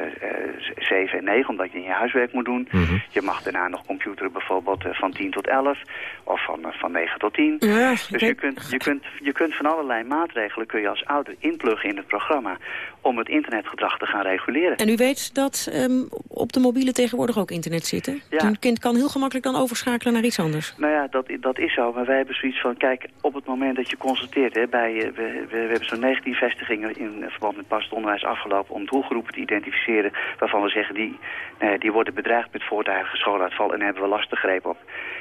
7 en 9, omdat je in je huiswerk moet doen. Mhm. Mm -hmm. Je mag daarna nog computeren bijvoorbeeld van 10 tot 11 of van, van 9 tot 10. Ja, dus je kunt, je, kunt, je kunt van allerlei maatregelen kun je als ouder inpluggen in het programma om het internetgedrag te gaan reguleren. En u weet dat um, op de mobiele tegenwoordig ook internet zit, hè? Ja. Een kind kan heel gemakkelijk dan overschakelen naar iets anders. Nou ja, dat, dat is zo. Maar wij hebben zoiets van, kijk, op het moment dat je constateert... Hè, bij, we, we, we hebben zo'n 19 vestigingen in verband met passend onderwijs afgelopen... om doelgroepen te identificeren waarvan we zeggen... die, eh, die worden bedreigd met voortijdige schooluitval en daar hebben we lastig greep op.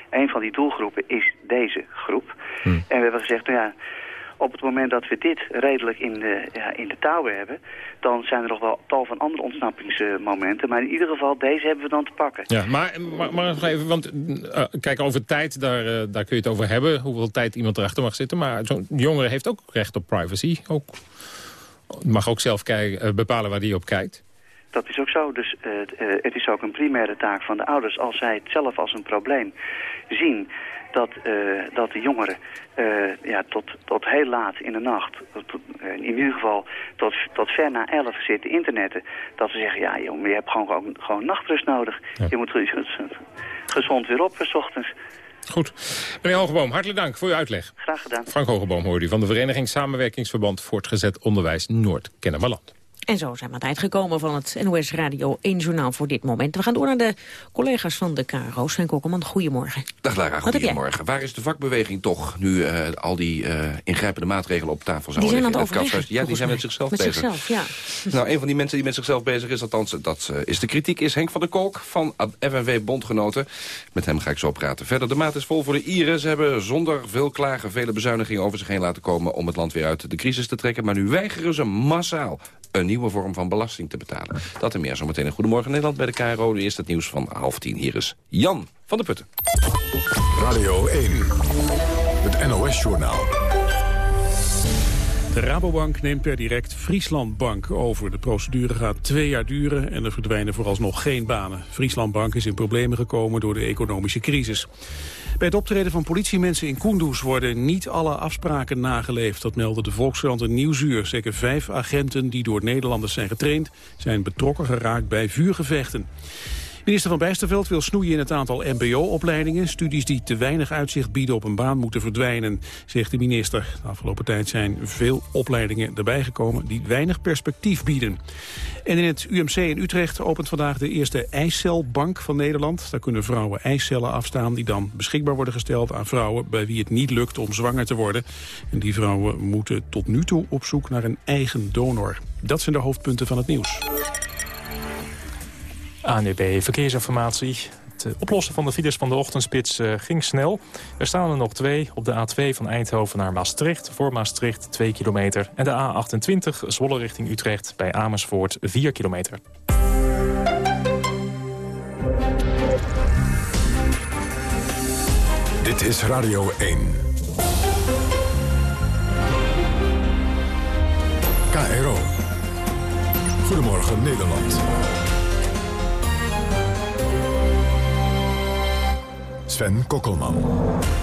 Een van die doelgroepen is deze groep. Hm. En we hebben gezegd, nou ja op het moment dat we dit redelijk in de, ja, in de touwen hebben... dan zijn er nog wel tal van andere ontsnappingsmomenten. Maar in ieder geval, deze hebben we dan te pakken. Ja, maar, maar, maar nog even, want uh, kijk, over tijd, daar, uh, daar kun je het over hebben. Hoeveel tijd iemand erachter mag zitten. Maar zo'n jongere heeft ook recht op privacy. Ook, mag ook zelf kijken, uh, bepalen waar die op kijkt. Dat is ook zo. Dus uh, uh, het is ook een primaire taak van de ouders... als zij het zelf als een probleem zien dat, uh, dat de jongeren ja, tot, tot heel laat in de nacht... Tot, in ieder geval tot, tot ver na elf zitten internetten... dat ze zeggen, ja jongen, je hebt gewoon, gewoon, gewoon nachtrust nodig. Ja. Je moet gezond weer op, s ochtends. Goed. Meneer Hogeboom, hartelijk dank voor uw uitleg. Graag gedaan. Frank Hogeboom hoorde u van de Vereniging Samenwerkingsverband Voortgezet Onderwijs Noord-Kennemerland. En zo zijn we aan het eind gekomen van het NOS Radio 1 Journaal voor dit moment. We gaan door naar de collega's van de KRO. Sven Kokkelman, goedemorgen. Dag Lara, goedemorgen. Waar is de vakbeweging toch nu uh, al die uh, ingrijpende maatregelen op tafel zouden liggen? Die zijn aan het Ja, die zijn met zichzelf met bezig. Zichzelf, ja. [LAUGHS] Nou, een van die mensen die met zichzelf bezig is, althans dat uh, is de kritiek, is Henk van der Kolk van FNV Bondgenoten. Met hem ga ik zo praten. Verder, de maat is vol voor de Ieren. Ze hebben zonder veel klagen vele bezuinigingen over zich heen laten komen om het land weer uit de crisis te trekken. Maar nu weigeren ze massaal een nieuwe vorm van belasting te betalen. Dat en meer zometeen in Goedemorgen Nederland bij de KRO. Nu eerst het nieuws van half tien. Hier is Jan van der Putten. Radio 1, het NOS-journaal. De Rabobank neemt per direct Frieslandbank over. De procedure gaat twee jaar duren en er verdwijnen vooralsnog geen banen. Frieslandbank is in problemen gekomen door de economische crisis. Bij het optreden van politiemensen in Kunduz worden niet alle afspraken nageleefd. Dat meldde de Volkskrant en Nieuwsuur. Zeker vijf agenten die door Nederlanders zijn getraind... zijn betrokken geraakt bij vuurgevechten. Minister van Bijsterveld wil snoeien in het aantal mbo-opleidingen. Studies die te weinig uitzicht bieden op een baan moeten verdwijnen, zegt de minister. De afgelopen tijd zijn veel opleidingen erbij gekomen die weinig perspectief bieden. En in het UMC in Utrecht opent vandaag de eerste eicelbank van Nederland. Daar kunnen vrouwen eicellen afstaan die dan beschikbaar worden gesteld aan vrouwen bij wie het niet lukt om zwanger te worden. En die vrouwen moeten tot nu toe op zoek naar een eigen donor. Dat zijn de hoofdpunten van het nieuws. ANUB Verkeersinformatie. Het oplossen van de files van de ochtendspits uh, ging snel. Er staan er nog twee op de A2 van Eindhoven naar Maastricht. Voor Maastricht 2 kilometer. En de A28 Zwolle richting Utrecht bij Amersfoort 4 kilometer. Dit is Radio 1. KRO. Goedemorgen Nederland. Sven Kokkelman.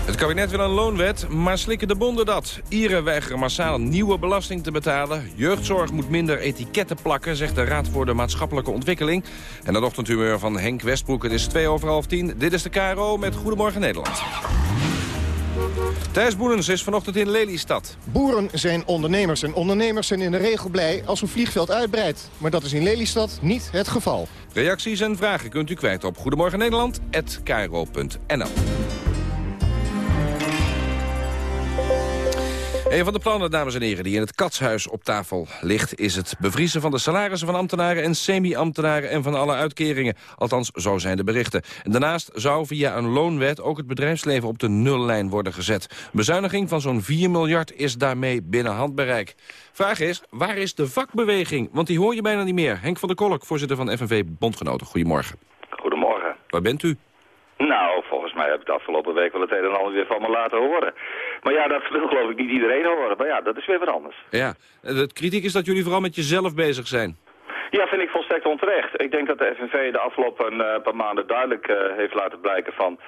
Het kabinet wil een loonwet, maar slikken de bonden dat. Ieren weigeren massaal nieuwe belasting te betalen. Jeugdzorg moet minder etiketten plakken, zegt de Raad voor de Maatschappelijke Ontwikkeling. En dat ochtendhumeur van Henk Westbroek. Het is twee over half tien. Dit is de KRO met Goedemorgen Nederland. Thijs Boelens is vanochtend in Lelystad. Boeren zijn ondernemers en ondernemers zijn in de regel blij als een vliegveld uitbreidt. Maar dat is in Lelystad niet het geval. Reacties en vragen kunt u kwijt op Goedemorgen Een van de plannen, dames en heren, die in het katshuis op tafel ligt... is het bevriezen van de salarissen van ambtenaren en semi-ambtenaren... en van alle uitkeringen. Althans, zo zijn de berichten. En daarnaast zou via een loonwet ook het bedrijfsleven op de nullijn worden gezet. Bezuiniging van zo'n 4 miljard is daarmee binnen handbereik. Vraag is, waar is de vakbeweging? Want die hoor je bijna niet meer. Henk van der Kolk, voorzitter van FNV Bondgenoten. Goedemorgen. Goedemorgen. Waar bent u? Nou, volgens mij heb ik de afgelopen week wel het een en ander weer van me laten horen. Maar ja, dat wil geloof ik niet iedereen horen. Maar ja, dat is weer wat anders. Ja, de kritiek is dat jullie vooral met jezelf bezig zijn. Ja, vind ik volstrekt onterecht. Ik denk dat de FNV de afgelopen uh, paar maanden duidelijk uh, heeft laten blijken van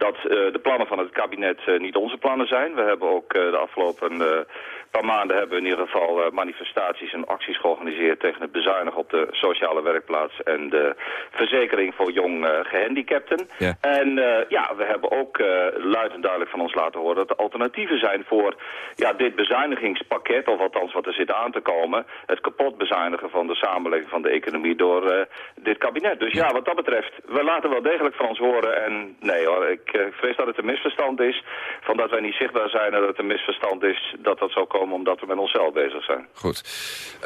dat uh, de plannen van het kabinet niet onze plannen zijn. We hebben ook de afgelopen paar maanden hebben we in ieder geval manifestaties en acties georganiseerd tegen het bezuinigen op de sociale werkplaats en de verzekering voor jong gehandicapten. Ja. En ja, we hebben ook luid en duidelijk van ons laten horen dat er alternatieven zijn voor ja, dit bezuinigingspakket, of althans wat er zit aan te komen, het kapot bezuinigen van de samenleving van de economie door dit kabinet. Dus ja, wat dat betreft, we laten wel degelijk van ons horen en nee hoor, ik vrees dat het een misverstand is, van dat wij niet zichtbaar zijn en dat het een misverstand is dat dat zo komen omdat we met onszelf bezig zijn. Goed.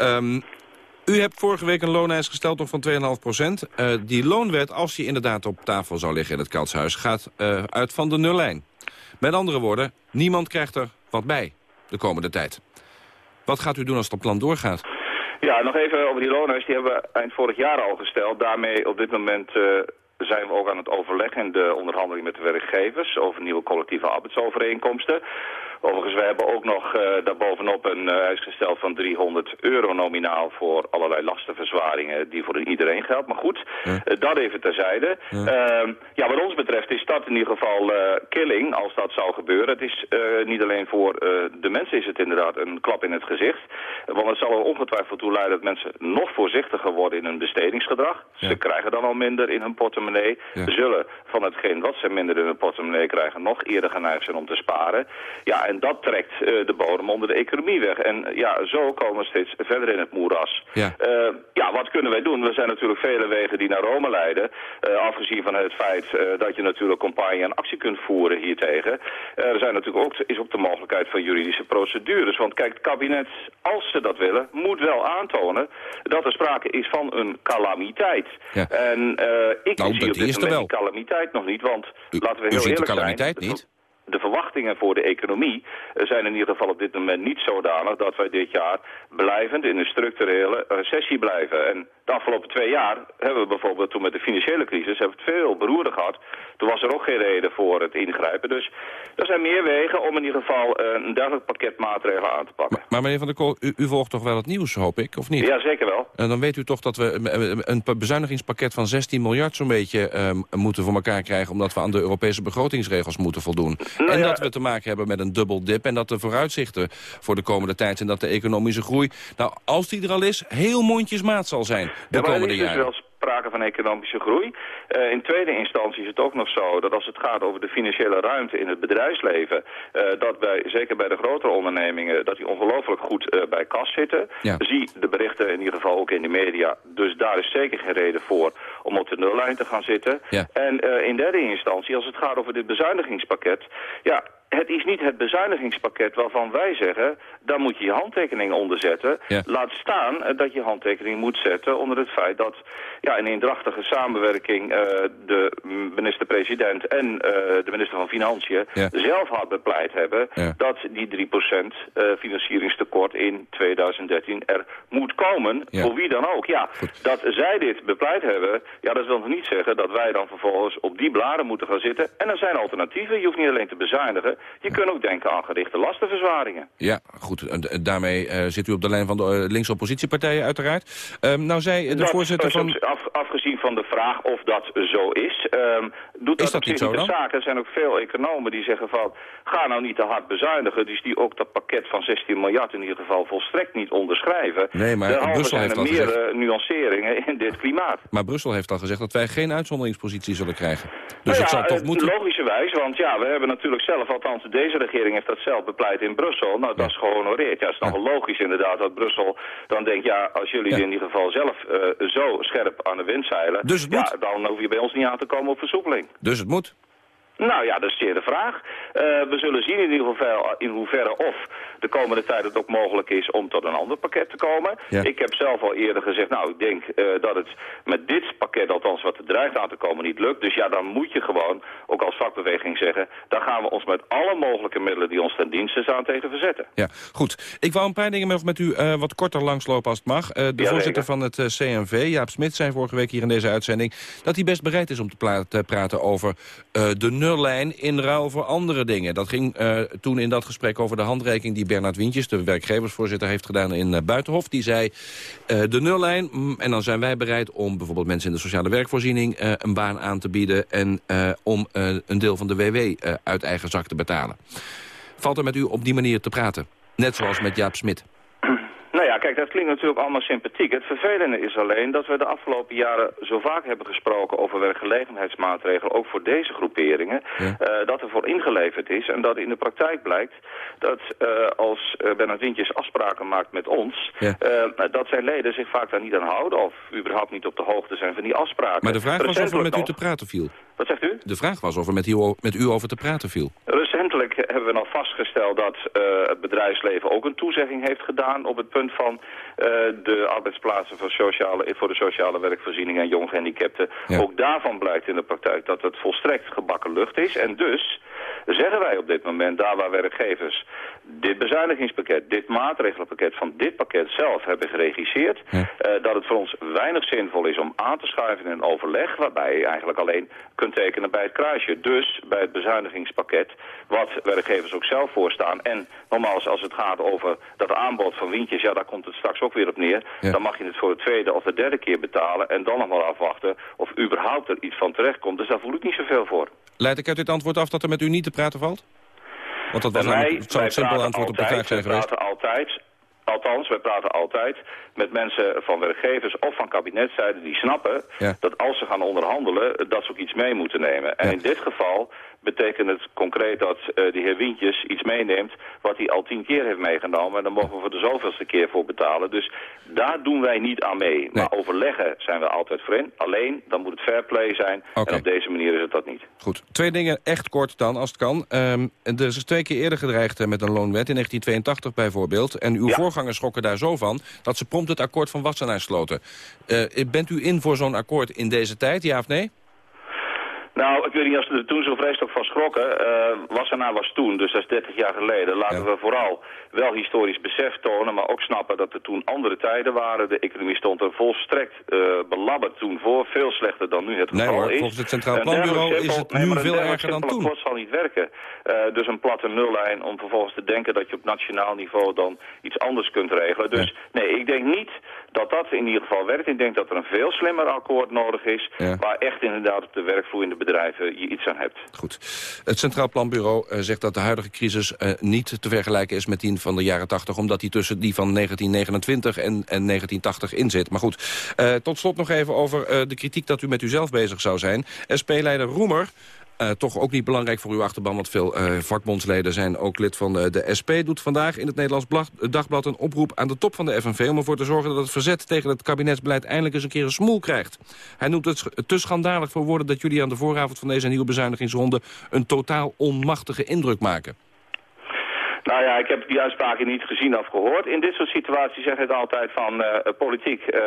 Um, u hebt vorige week een looneis gesteld nog van 2,5 procent. Uh, die loonwet, als die inderdaad op tafel zou liggen in het Katshuis... gaat uh, uit van de nullijn. Met andere woorden, niemand krijgt er wat bij. de komende tijd. Wat gaat u doen als dat plan doorgaat? Ja, nog even over die loonhuis. Die hebben we eind vorig jaar al gesteld. Daarmee op dit moment uh, zijn we ook aan het overleggen in de onderhandeling met de werkgevers over nieuwe collectieve arbeidsovereenkomsten. Overigens, wij hebben ook nog uh, daarbovenop een uh, huis gesteld van 300 euro nominaal voor allerlei lastenverzwaringen die voor iedereen geldt. Maar goed, ja. uh, dat even terzijde. Ja. Uh, ja, wat ons betreft is dat in ieder geval killing als dat zou gebeuren. Het is niet alleen voor de mensen is het inderdaad een klap in het gezicht. Want het zal er ongetwijfeld toe leiden dat mensen nog voorzichtiger worden in hun bestedingsgedrag. Ja. Ze krijgen dan al minder in hun portemonnee. Zullen van hetgeen wat ze minder in hun portemonnee krijgen nog eerder geneigd zijn om te sparen. Ja, en dat trekt uh, de bodem onder de economie weg. En ja, zo komen we steeds verder in het moeras. Ja. Uh, ja, wat kunnen wij doen? Er zijn natuurlijk vele wegen die naar Rome leiden. Afgezien van het feit dat je natuurlijk campagne en actie kunt voeren hiertegen. er zijn natuurlijk ook, is ook de mogelijkheid van juridische procedures. Want kijk, het kabinet, als ze dat willen, moet wel aantonen dat er sprake is van een calamiteit. Ja. En ik nou, zie op dit moment die calamiteit nog niet, want u, laten we u heel ziet eerlijk de calamiteit zijn. niet? De verwachtingen voor de economie zijn in ieder geval op dit moment niet zodanig dat wij dit jaar blijvend in een structurele recessie blijven. En de afgelopen twee jaar hebben we bijvoorbeeld toen met de financiële crisis hebben we het veel beroerder gehad. Toen was er ook geen reden voor het ingrijpen. Dus er zijn meer wegen om in ieder geval een dergelijk pakket maatregelen aan te pakken. Maar, maar meneer Van der Kool, u, u, volgt toch wel het nieuws, hoop ik, of niet? Ja, zeker wel. En dan weet u toch dat we een bezuinigingspakket van 16 miljard zo'n beetje um, moeten voor elkaar krijgen... omdat we aan de Europese begrotingsregels moeten voldoen. Nou en ja, dat we te maken hebben met een dubbel dip... en dat de vooruitzichten voor de komende tijd... en dat de economische groei, nou, als die er al is... heel mondjesmaat zal zijn de komende er is dus jaren. wel sprake van economische groei. Uh, in tweede instantie is het ook nog zo dat als het gaat over de financiële ruimte in het bedrijfsleven... Uh, dat wij, zeker bij de grotere ondernemingen, dat die ongelooflijk goed uh, bij kas zitten. Ja. Zie de berichten in ieder geval ook in de media. Dus daar is zeker geen reden voor om op de nullijn te gaan zitten. Ja. En in derde instantie, als het gaat over dit bezuinigingspakket... ja, het is niet het bezuinigingspakket waarvan wij zeggen... daar moet je je handtekening onder zetten. Ja. Laat staan uh, dat je handtekening moet zetten onder het feit dat... ja, in eendrachtige samenwerking uh, de minister-president en uh, de minister van Financiën... Ja. zelf hard bepleit hebben Ja. dat die 3% financieringstekort in 2013 er moet komen. Voor wie dan ook. Ja, dat zij dit bepleit hebben... ja, dat wil nog niet zeggen dat wij dan vervolgens op die bladen moeten gaan zitten. En er zijn alternatieven. Je hoeft niet alleen te bezuinigen... Je kunt ook denken aan gerichte lastenverzwaringen. Ja, goed. En daarmee uh, zit u op de lijn van de uh, linkse oppositiepartijen uiteraard. Um, nou zei de dat, voorzitter van... Af, afgezien van de vraag of dat zo is, um, doet Is dat, dat niet zo de dan? zaak. Er zijn ook veel economen die zeggen van, ga nou niet te hard bezuinigen. Dus die ook dat pakket van 16 miljard in ieder geval volstrekt niet onderschrijven. Nee, maar Brussel heeft al meer gezegd- uh, nuanceringen in dit klimaat. Maar Brussel heeft al gezegd dat wij geen uitzonderingspositie zullen krijgen. Dus Nou het zal toch eh, moeten... Logischerwijs, want ja, we hebben natuurlijk zelf, althans deze regering heeft dat zelf bepleit in Brussel. Nou, dat is gehonoreerd. Ja, het is nogal logisch inderdaad dat Brussel dan denkt, ja, als jullie in ieder geval zelf eh, zo scherp aan de wind zeilen, Dus het ja, dan hoef je bij ons niet aan te komen op versoepeling. Dus het moet. Nou ja, dat is zeer de vraag. Eh, we zullen zien in ieder geval in hoeverre of de komende tijd het ook mogelijk is om tot een ander pakket te komen. Ja. Ik heb zelf al eerder gezegd, nou ik denk eh, dat het met dit pakket, althans wat er dreigt aan te komen, niet lukt. Dus ja, dan moet je gewoon, ook als vakbeweging zeggen, daar gaan we ons met alle mogelijke middelen die ons ten dienste staan tegen verzetten. Ja, goed. Ik wou een paar dingen met, met u eh, wat korter langslopen als het mag. De Ja, voorzitter van het CNV, Jaap Smit, zei vorige week hier in deze uitzending... dat hij best bereid is om te, praten over de nullijn in ruil voor andere dingen. Dat ging eh, toen in dat gesprek over de handreiking die Bernard Wientjes... de werkgeversvoorzitter, heeft gedaan in eh, Buitenhof. Die zei, eh, de nullijn, mm, en dan zijn wij bereid om bijvoorbeeld mensen in de sociale werkvoorziening... een baan aan te bieden en om een deel van de WW uit eigen zak te betalen. Valt er met u op die manier te praten? Net zoals met Jaap Smit. Kijk, dat klinkt natuurlijk allemaal sympathiek. Het vervelende is alleen dat we de afgelopen jaren zo vaak hebben gesproken over werkgelegenheidsmaatregelen, ook voor deze groeperingen, Ja. eh, dat er voor ingeleverd is en dat in de praktijk blijkt dat eh, als uh, Bernard Wintjes afspraken maakt met ons, Ja. eh, dat zijn leden zich vaak daar niet aan houden of überhaupt niet op de hoogte zijn van die afspraken. Maar de vraag was of er met u te praten viel. Wat zegt u? De vraag was of er met u, met u over te praten viel. Recentelijk hebben we nog vastgesteld dat eh, het bedrijfsleven ook een toezegging heeft gedaan op het punt van eh, de arbeidsplaatsen voor, sociale, voor de sociale werkvoorziening en jong gehandicapten. Ja. Ook daarvan blijkt in de praktijk dat het volstrekt gebakken lucht is. En dus zeggen wij op dit moment, daar waar werkgevers dit bezuinigingspakket, dit maatregelenpakket van dit pakket zelf hebben geregisseerd, eh, dat het voor ons weinig zinvol is om aan te schuiven in een overleg, waarbij je eigenlijk alleen kunt tekenen bij het kruisje. Dus bij het bezuinigingspakket, wat werkgevers ook zelf voorstaan. En nogmaals, als het gaat over dat aanbod van windjes, ja, daar komt het straks ook weer op neer. Dan mag je het voor de tweede of de derde keer betalen en dan nog maar afwachten of überhaupt er iets van terecht komt. Dus daar voel ik niet zoveel voor. Leid ik uit dit antwoord af dat er met u niet te praten valt? Want dat was mij, het zou wij simpel antwoord op de vraag zijn geweest. wij praten altijd, althans, wij praten altijd met mensen van werkgevers of van kabinetzijde die snappen Ja. dat als ze gaan onderhandelen, dat ze ook iets mee moeten nemen. En in dit geval betekent het concreet dat eh, de heer Wientjes iets meeneemt wat hij al tien keer heeft meegenomen. En daar mogen we voor de zoveelste keer voor betalen. Dus daar doen wij niet aan mee. Maar overleggen zijn we altijd voor in. Alleen, dan moet het fair play zijn. En op deze manier is het dat niet. Goed, twee dingen echt kort dan, als het kan. Ehm, er is twee keer eerder gedreigd eh, met een loonwet, in 1982 bijvoorbeeld. En uw voorgangers schrokken daar zo van dat ze prompt het akkoord van Wassenaar sloten. Eh, bent u in voor zo'n akkoord in deze tijd, ja of nee? Nou, ik weet niet of ze er toen zo vreselijk van schrokken. Eh Wassenaar was toen, dus dat is 30 jaar geleden. Laten we vooral wel historisch besef tonen, maar ook snappen dat er toen andere tijden waren. De economie stond er volstrekt eh belabberd toen voor. Veel slechter dan nu het Nee geval hoor, is. volgens het Centraal Planbureau is het nu veel erger dan toen. akkoord zal niet werken. Eh, dus een platte nullijn om vervolgens te denken dat je op nationaal niveau dan iets anders kunt regelen. Dus nee, ik denk niet dat dat in ieder geval werkt. Ik denk dat er een veel slimmer akkoord nodig is, Ja. waar echt inderdaad op de werkvloer in de bedrijven je iets aan hebt. Goed. Het Centraal Planbureau eh, zegt dat de huidige crisis eh, niet te vergelijken is met die van de jaren 80... omdat die tussen die van 1929 en, en 1980 in zit. Maar goed, eh, tot slot nog even over de kritiek dat u met uzelf bezig zou zijn. SP-leider Roemer... eh, toch ook niet belangrijk voor uw achterban, want veel eh, vakbondsleden zijn ook lid van eh, de SP. Doet vandaag in het Nederlands Blad- Dagblad een oproep aan de top van de FNV... om ervoor te zorgen dat het verzet tegen het kabinetsbeleid eindelijk eens een keer een smoel krijgt. Hij noemt het te schandalig voor woorden dat jullie aan de vooravond van deze nieuwe bezuinigingsronde... een totaal onmachtige indruk maken. Nou ja, ik heb die uitspraken niet gezien of gehoord. In dit soort situaties zeg ik altijd van eh, politiek, eh,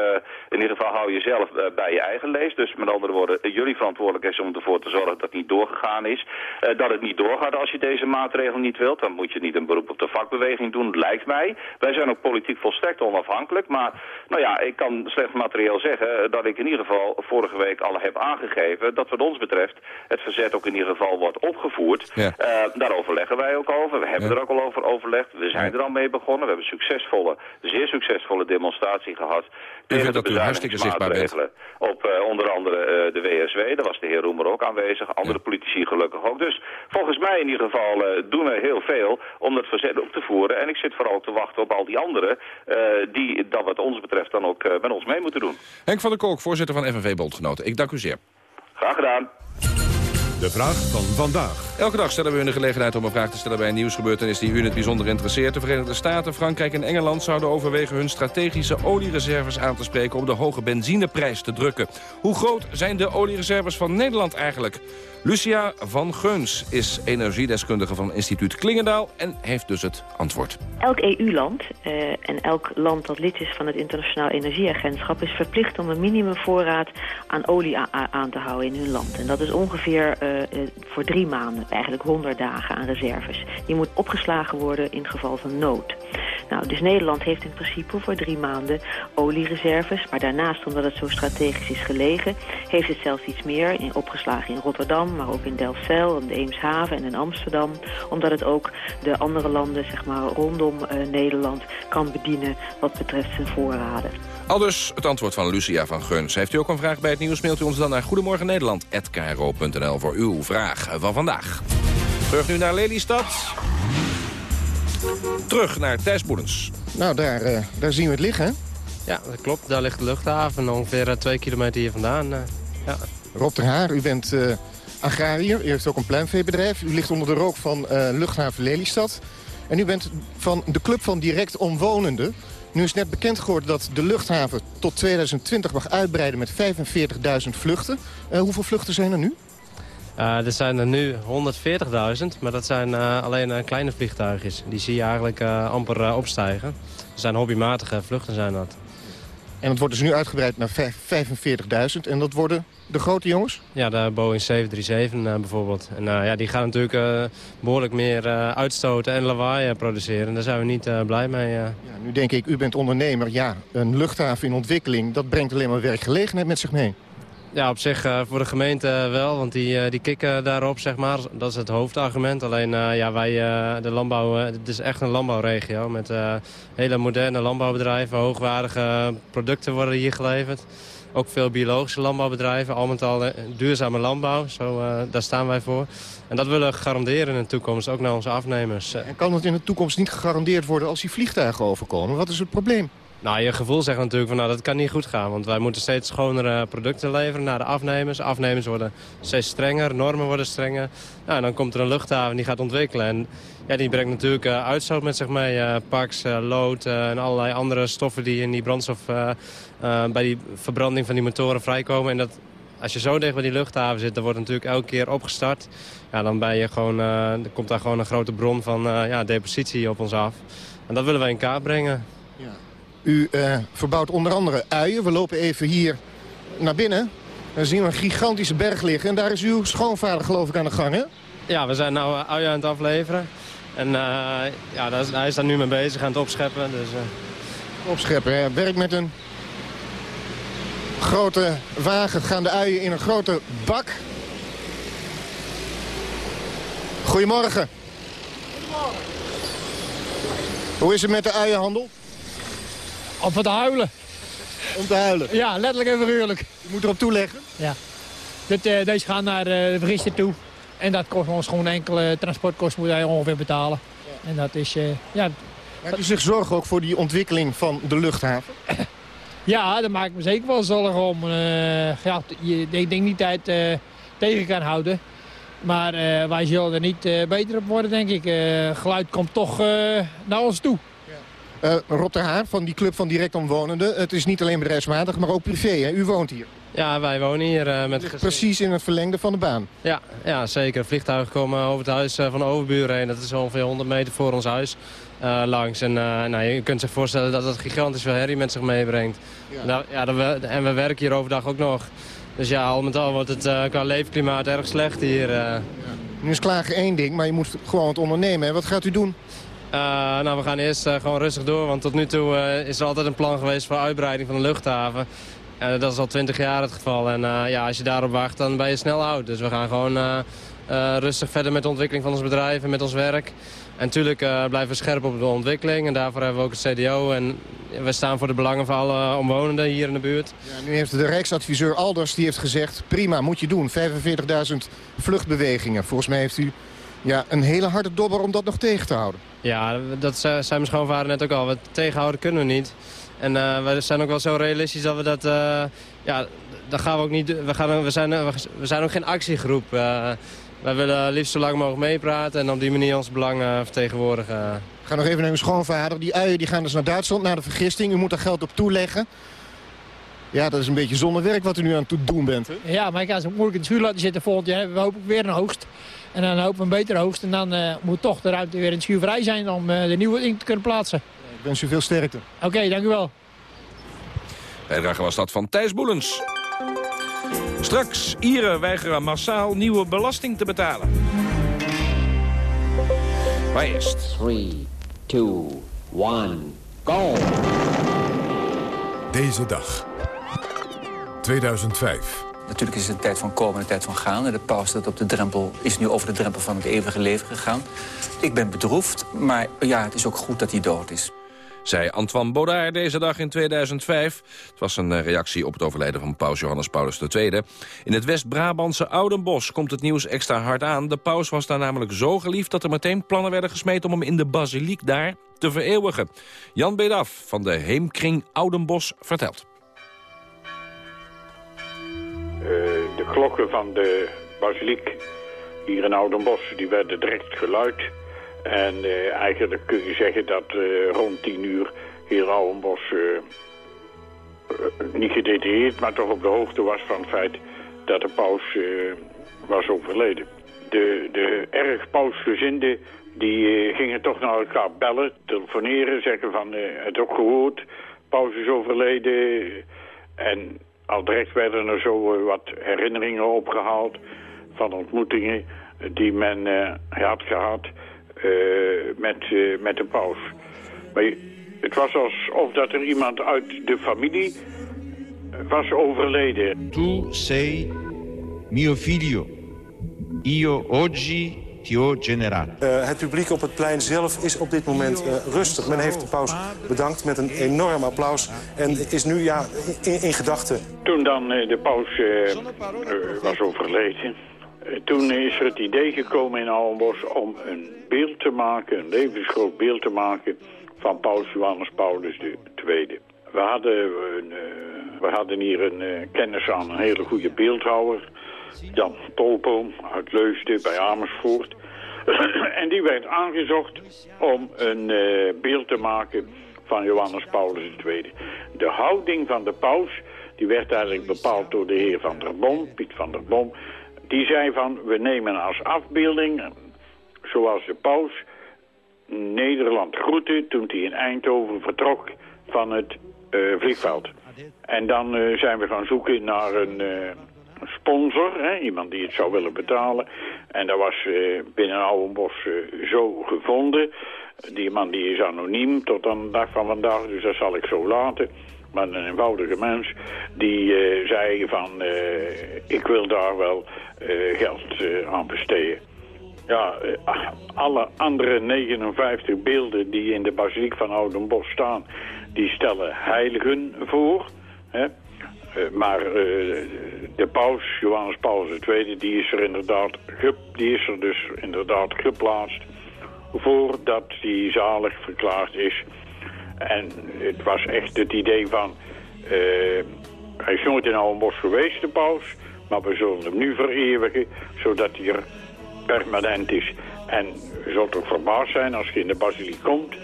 in ieder geval hou je zelf eh, bij je eigen lees. Dus met andere woorden, jullie verantwoordelijk is om ervoor te zorgen dat het niet doorgegaan is. Dat het niet doorgaat als je deze maatregel niet wilt. Dan moet je niet een beroep op de vakbeweging doen, lijkt mij. Wij zijn ook politiek volstrekt onafhankelijk. Maar nou ja, ik kan slechts materieel zeggen dat ik in ieder geval vorige week al heb aangegeven dat wat ons betreft het verzet ook in ieder geval wordt opgevoerd. Ja. Daar overleggen wij ook over. We hebben er ook al over overlegd. We zijn er al mee begonnen. We hebben een succesvolle, zeer succesvolle demonstratie gehad. vindt de dat u hartstikke zichtbaar bent. Op eh, onder andere eh, de WSW. Daar was de heer Roemer ook aanwezig. Andere politici gelukkig ook. Dus volgens mij in ieder geval eh, doen we heel veel om dat verzet op te voeren. En ik zit vooral te wachten op al die anderen die dat wat ons betreft dan ook met ons mee moeten doen. Henk van der Kolk, voorzitter van FNV Bondgenoten. Ik dank u zeer. Graag gedaan. De vraag van vandaag. Elke dag stellen we u de gelegenheid om een vraag te stellen bij een nieuwsgebeurtenis die u in het bijzonder interesseert. De Verenigde Staten, Frankrijk en Engeland zouden overwegen hun strategische oliereserves aan te spreken om de hoge benzineprijs te drukken. Hoe groot zijn de oliereserves van Nederland eigenlijk? Lucia van Geuns is energiedeskundige van instituut Klingendaal en heeft dus het antwoord. Elk EU-land eh, en elk land dat lid is van het Internationaal Energieagentschap... is verplicht om een minimumvoorraad aan olie aan te houden in hun land. En dat is ongeveer eh, voor drie maanden, eigenlijk 100 dagen aan reserves. Die moet opgeslagen worden in geval van nood. Nou, dus Nederland heeft in principe voor drie maanden oliereserves. Maar daarnaast, omdat het zo strategisch is gelegen... heeft het zelfs iets meer in, opgeslagen in Rotterdam... maar ook in Delfzijl, in de Eemshaven en in Amsterdam. Omdat het ook de andere landen zeg maar, rondom eh, Nederland kan bedienen... wat betreft zijn voorraden. Al dus het antwoord van Lucia van Geuns. Heeft u ook een vraag bij het nieuws, mailt u ons dan naar goedemorgennederland.kro.nl voor uw vraag van vandaag. Terug nu naar Lelystad. Terug naar Thijs Boelens. Nou, daar, eh, daar zien we het liggen, hè? Ja, dat klopt. Daar ligt de luchthaven, ongeveer eh, twee kilometer hier vandaan. eh, ja. Rob ter Haar, u bent eh, agrariër. U heeft ook een pluimveebedrijf. U ligt onder de rook van eh, luchthaven Lelystad. En u bent van de club van direct omwonenden. Nu is net bekend geworden dat de luchthaven tot 2020 mag uitbreiden met 45.000 vluchten. Eh, hoeveel vluchten zijn er nu? Eh, er zijn er nu 140.000, maar dat zijn eh, alleen eh, kleine vliegtuigjes. Die zie je eigenlijk amper opstijgen. Dat zijn hobbymatige vluchten zijn dat. En het wordt dus nu uitgebreid naar vijf- 45.000. En dat worden de grote jongens? Ja, de Boeing 737 eh, bijvoorbeeld. En eh, ja, die gaan natuurlijk eh, behoorlijk meer uitstoten en lawaai produceren. Daar zijn we niet blij mee. Ja, nu denk ik, u bent ondernemer. Ja, een luchthaven in ontwikkeling, dat brengt alleen maar werkgelegenheid met zich mee. Ja, op zich eh, voor de gemeente wel, want die, eh, die kikken daarop, zeg maar. Dat is het hoofdargument. Alleen, eh, ja, wij, de landbouw, het is echt een landbouwregio met hele moderne landbouwbedrijven. Hoogwaardige producten worden hier geleverd. Ook veel biologische landbouwbedrijven, al met al duurzame landbouw. Zo, daar staan wij voor. En dat willen we garanderen in de toekomst, ook naar onze afnemers. En kan het in de toekomst niet gegarandeerd worden als die vliegtuigen overkomen? Wat is het probleem? Nou, je gevoel zegt natuurlijk van nou, dat kan niet goed gaan. Want wij moeten steeds schonere producten leveren naar de afnemers. Afnemers worden steeds strenger, normen worden strenger. Nou, en dan komt er een luchthaven die gaat ontwikkelen. En ja, die brengt natuurlijk eh, uitstoot met zich mee. eh pax, eh, lood en allerlei andere stoffen die in die brandstof... bij die verbranding van die motoren vrijkomen. En dat, als je zo dicht bij die luchthaven zit, dan wordt natuurlijk elke keer opgestart. Ja, dan ben je gewoon, er komt daar gewoon een grote bron van ja, depositie op ons af. En dat willen wij in kaart brengen. U eh, verbouwt onder andere uien. We lopen even hier naar binnen. Dan zien we een gigantische berg liggen. En daar is uw schoonvader geloof ik aan de gang, hè? Ja, we zijn nu uien aan het afleveren. En eh, ja, daar is- hij is daar nu mee bezig aan het opscheppen. Dus, eh, Opscheppen, hè? Werkt met een grote wagen. Gaan de uien in een grote bak. Goedemorgen. Hoe is het met de uienhandel? Om te huilen. Om te huilen? Ja, letterlijk en figuurlijk. Je moet erop toeleggen? Ja. Dit, eh, deze gaan naar eh, de vergister toe. En dat kost ons gewoon enkele transportkosten moet hij ongeveer betalen. En dat is, eh, ja... Maakt u zich zorgen ook voor die ontwikkeling van de luchthaven? [CLEARS THROAT] Ja, daar maak ik me zeker wel zorgen om. Eh, ja, je, ik denk niet dat eh, tegen kan houden. Maar eh, wij zullen er niet eh, beter op worden, denk ik. Eh, geluid komt toch eh, naar ons toe. Rob de Haar van die club van direct omwonenden. Het is niet alleen bedrijfsmatig, maar ook privé. Hè? U woont hier. ja, wij wonen hier eh, met gezin. Precies in het verlengde van de baan. Ja, ja, zeker. Vliegtuigen komen over het huis eh, van de overburen heen. Dat is ongeveer 100 meter voor ons huis langs. En uh, nou, je kunt zich voorstellen dat dat gigantisch veel herrie met zich meebrengt. Ja. Nou, ja, dat we, en we werken hier overdag ook nog. Dus ja, al met al wordt het uh, qua leefklimaat erg slecht hier. Uh. Nu is klagen één ding, maar je moet gewoon het ondernemen. Hè? Wat gaat u doen? Uh, nou, we gaan eerst gewoon rustig door. Want tot nu toe is er altijd een plan geweest voor uitbreiding van de luchthaven. Dat is al twintig jaar het geval. En ja, als je daarop wacht, dan ben je snel oud. Dus we gaan gewoon rustig verder met de ontwikkeling van ons bedrijf en met ons werk. En natuurlijk blijven we scherp op de ontwikkeling. En daarvoor hebben we ook het CDO. En we staan voor de belangen van alle omwonenden hier in de buurt. Ja, nu heeft de Rijksadviseur Alders die heeft gezegd... prima, moet je doen. 45.000 vluchtbewegingen. Volgens mij heeft u ja, een hele harde dobber om dat nog tegen te houden. Ja, dat zei mijn schoonvader net ook al. Wat tegenhouden kunnen we niet. En uh, we zijn ook wel zo realistisch dat we dat... Uh, ja, dat gaan we ook niet... We, gaan, we, zijn, we zijn ook geen actiegroep. Uh, wij willen liefst zo lang mogelijk meepraten en op die manier ons belang vertegenwoordigen. Ik ga nog even naar uw schoonvader. Die uien die gaan dus naar Duitsland, naar de vergisting. U moet daar geld op toeleggen. Ja, dat is een beetje zonnewerk wat u nu aan het doen bent. Hè? Ja, maar ik ga zo moeilijk in het vuur laten zitten volgend jaar. We hopen weer een hoogst. En dan hopen we een betere hoogst. En dan uh, moet toch de ruimte weer in het schuur vrij zijn om uh, de nieuwe in te kunnen plaatsen. Ik wens u veel sterkte. Oké, okay, dank u wel. Bijdrage was dat van Thijs Boelens. Straks, Ieren weigeren massaal nieuwe belasting te betalen. Maar eerst... 3, 2, 1, go! Deze dag. 2005. Natuurlijk is het de tijd van komen en de tijd van gaan. De paus dat op de drempel, is nu over de drempel van het eeuwige leven gegaan. Ik ben bedroefd, maar ja, het is ook goed dat hij dood is. Zei Antoine Baudard deze dag in 2005. Het was een reactie op het overlijden van paus Johannes Paulus II. In het West-Brabantse Oudenbos komt het nieuws extra hard aan. De paus was daar namelijk zo geliefd dat er meteen plannen werden gesmeed... om hem in de basiliek daar te vereeuwigen. Jan Bedaf van de Heemkring Oudenbos vertelt. Uh, de klokken van de basiliek hier in Oudenbos die werden direct geluid. En uh, eigenlijk kun je zeggen dat uh, rond 10 uur hier Oudenbos niet gedetailleerd, maar toch op de hoogte was van het feit dat de paus was overleden. De, de erg pausgezinden die gingen toch naar elkaar bellen, telefoneren, zeggen van het ook gehoord paus is overleden. En al direct werden er zo eh, wat herinneringen opgehaald van ontmoetingen die men eh, had gehad eh, met, met de paus. Maar het was alsof dat er iemand uit de familie was overleden. Tu sei mio figlio. Io oggi Eh, het publiek op het plein zelf is op dit moment eh, rustig. Men heeft de paus bedankt met een enorm applaus en is nu ja, in, in gedachten. Toen dan eh, de paus eh, eh, was overleden, toen is er het idee gekomen in Ouwenbos om een beeld te maken, een levensgroot beeld te maken van paus Johannes Paulus II. We hadden, een, eh, we hadden hier een eh, kennis aan een hele goede beeldhouwer, Jan Tolboom uit Leusden bij Amersfoort. [COUGHS] en die werd aangezocht om een eh, beeld te maken van Johannes Paulus II. De houding van de paus, die werd eigenlijk bepaald door de heer Van der Bom, Piet van der Bom. Die zei van, we nemen als afbeelding, zoals de paus, Nederland groette toen hij in Eindhoven vertrok van het eh, vliegveld. En dan eh, zijn we gaan zoeken naar een sponsor, hè, iemand die het zou willen betalen. En dat was eh, binnen Ouwenbos eh, zo gevonden. Die man die is anoniem tot aan de dag van vandaag, dus dat zal ik zo laten. Maar een eenvoudige mens die eh, zei van, ik wil daar wel geld aan besteden. Ja, alle andere 59 beelden die in de basiliek van Oudenbosch staan, die stellen heiligen voor. Hè? Eh, maar eh, de paus, Johannes Paulus II, die is er inderdaad, die is er dus inderdaad geplaatst voordat hij zalig verklaard is. En het was echt het idee van, eh, hij is nooit in Oudenbosch geweest, de paus, maar we zullen hem nu vereeuwigen, zodat hij er permanent is. En je zult ook verbaasd zijn als je in de basiliek komt.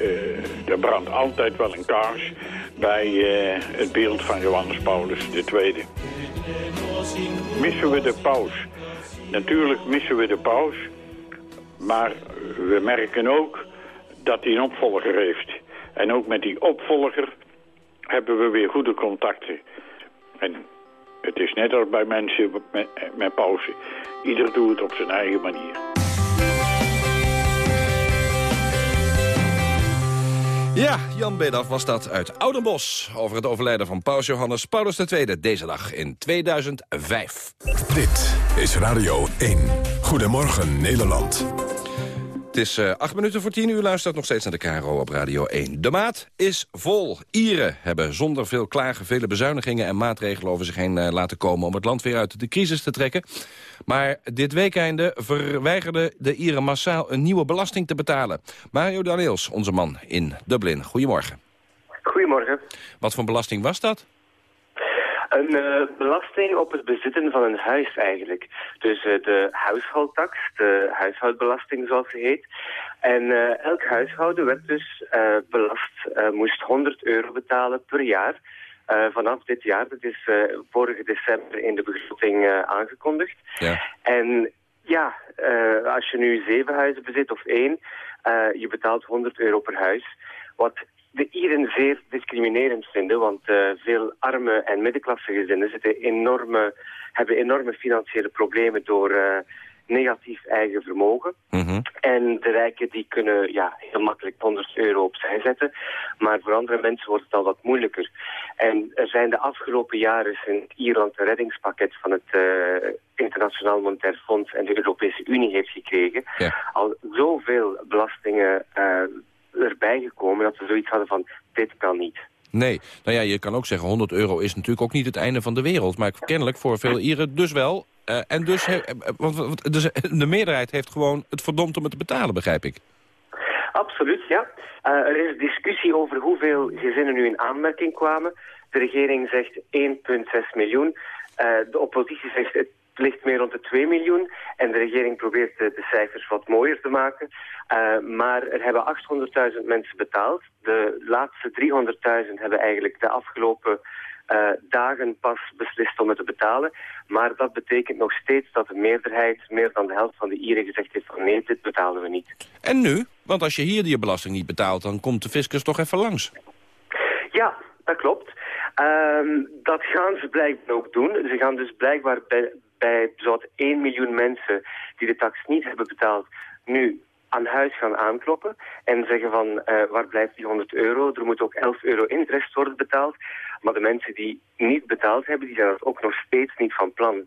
Eh, er brandt altijd wel een kaars bij eh, het beeld van Johannes Paulus II. Missen we de paus? Natuurlijk missen we de paus. Maar we merken ook dat hij een opvolger heeft. En ook met die opvolger hebben we weer goede contacten. En het is net als bij mensen met, met pauze. Ieder doet het op zijn eigen manier. Ja, Jan Bedaf was dat uit Oudenbos... over het overlijden van paus Johannes Paulus II... deze dag in 2005. Dit is Radio 1. Goedemorgen Nederland. Het is eh, acht minuten voor tien uur, luistert nog steeds naar de KRO op Radio 1. De maat is vol. Ieren hebben zonder veel klagen vele bezuinigingen en maatregelen over zich heen eh, laten komen... om het land weer uit de crisis te trekken. Maar dit weekende verweigerden de Ieren massaal een nieuwe belasting te betalen. Mario Daniels, onze man in Dublin. Goedemorgen. Goedemorgen. Wat voor belasting was dat? Een eh, belasting op het bezitten van een huis eigenlijk. Dus eh, de huishoudtax, de huishoudbelasting zoals ze heet. En eh, elk huishouden werd dus belast, moest 100 euro betalen per jaar. vanaf dit jaar, dat is vorige december in de begroting aangekondigd. Ja. En ja, als je nu zeven huizen bezit of één, je betaalt 100 euro per huis. Wat de Ieren zeer discriminerend vinden, want eh, veel arme en middenklasse gezinnen zitten enorme, hebben enorme financiële problemen door eh, negatief eigen vermogen. En de rijken die kunnen ja, heel makkelijk 100 euro opzij zetten. Maar voor andere mensen wordt het al wat moeilijker. En er zijn de afgelopen jaren sinds Ierland een reddingspakket van het eh, Internationaal Monetair Fonds en de Europese Unie heeft gekregen. Al zoveel belastingen erbij gekomen dat we zoiets hadden van dit kan niet. Nee, nou ja, je kan ook zeggen 100 euro is natuurlijk ook niet het einde van de wereld. Maar kennelijk voor veel Ieren dus wel. Eh, en dus, he- eh, want, want- dus de meerderheid heeft gewoon het verdomd om het te betalen, begrijp ik. Absoluut, ja. Eh, er is discussie over hoeveel gezinnen nu in aanmerking kwamen. De regering zegt 1,6 miljoen. Eh, de oppositie zegt het ligt meer rond de 2 miljoen. En de regering probeert de, de cijfers wat mooier te maken. Eh, maar er hebben 800.000 mensen betaald. De laatste 300.000 hebben eigenlijk de afgelopen eh, dagen pas beslist om het te betalen. Maar dat betekent nog steeds dat de meerderheid, meer dan de helft van de Ieren, gezegd heeft van nee, dit betalen we niet. En nu? Want als je hier die belasting niet betaalt, dan komt de fiscus toch even langs. Ja, dat klopt. Ehm, dat gaan ze blijkbaar ook doen. Ze gaan dus blijkbaar bij, bij zo'n 1 miljoen mensen die de tax niet hebben betaald, nu aan huis gaan aankloppen en zeggen van uh, waar blijft die 100 euro? Er moet ook 11 euro interest worden betaald. Maar de mensen die niet betaald hebben, die zijn dat ook nog steeds niet van plan.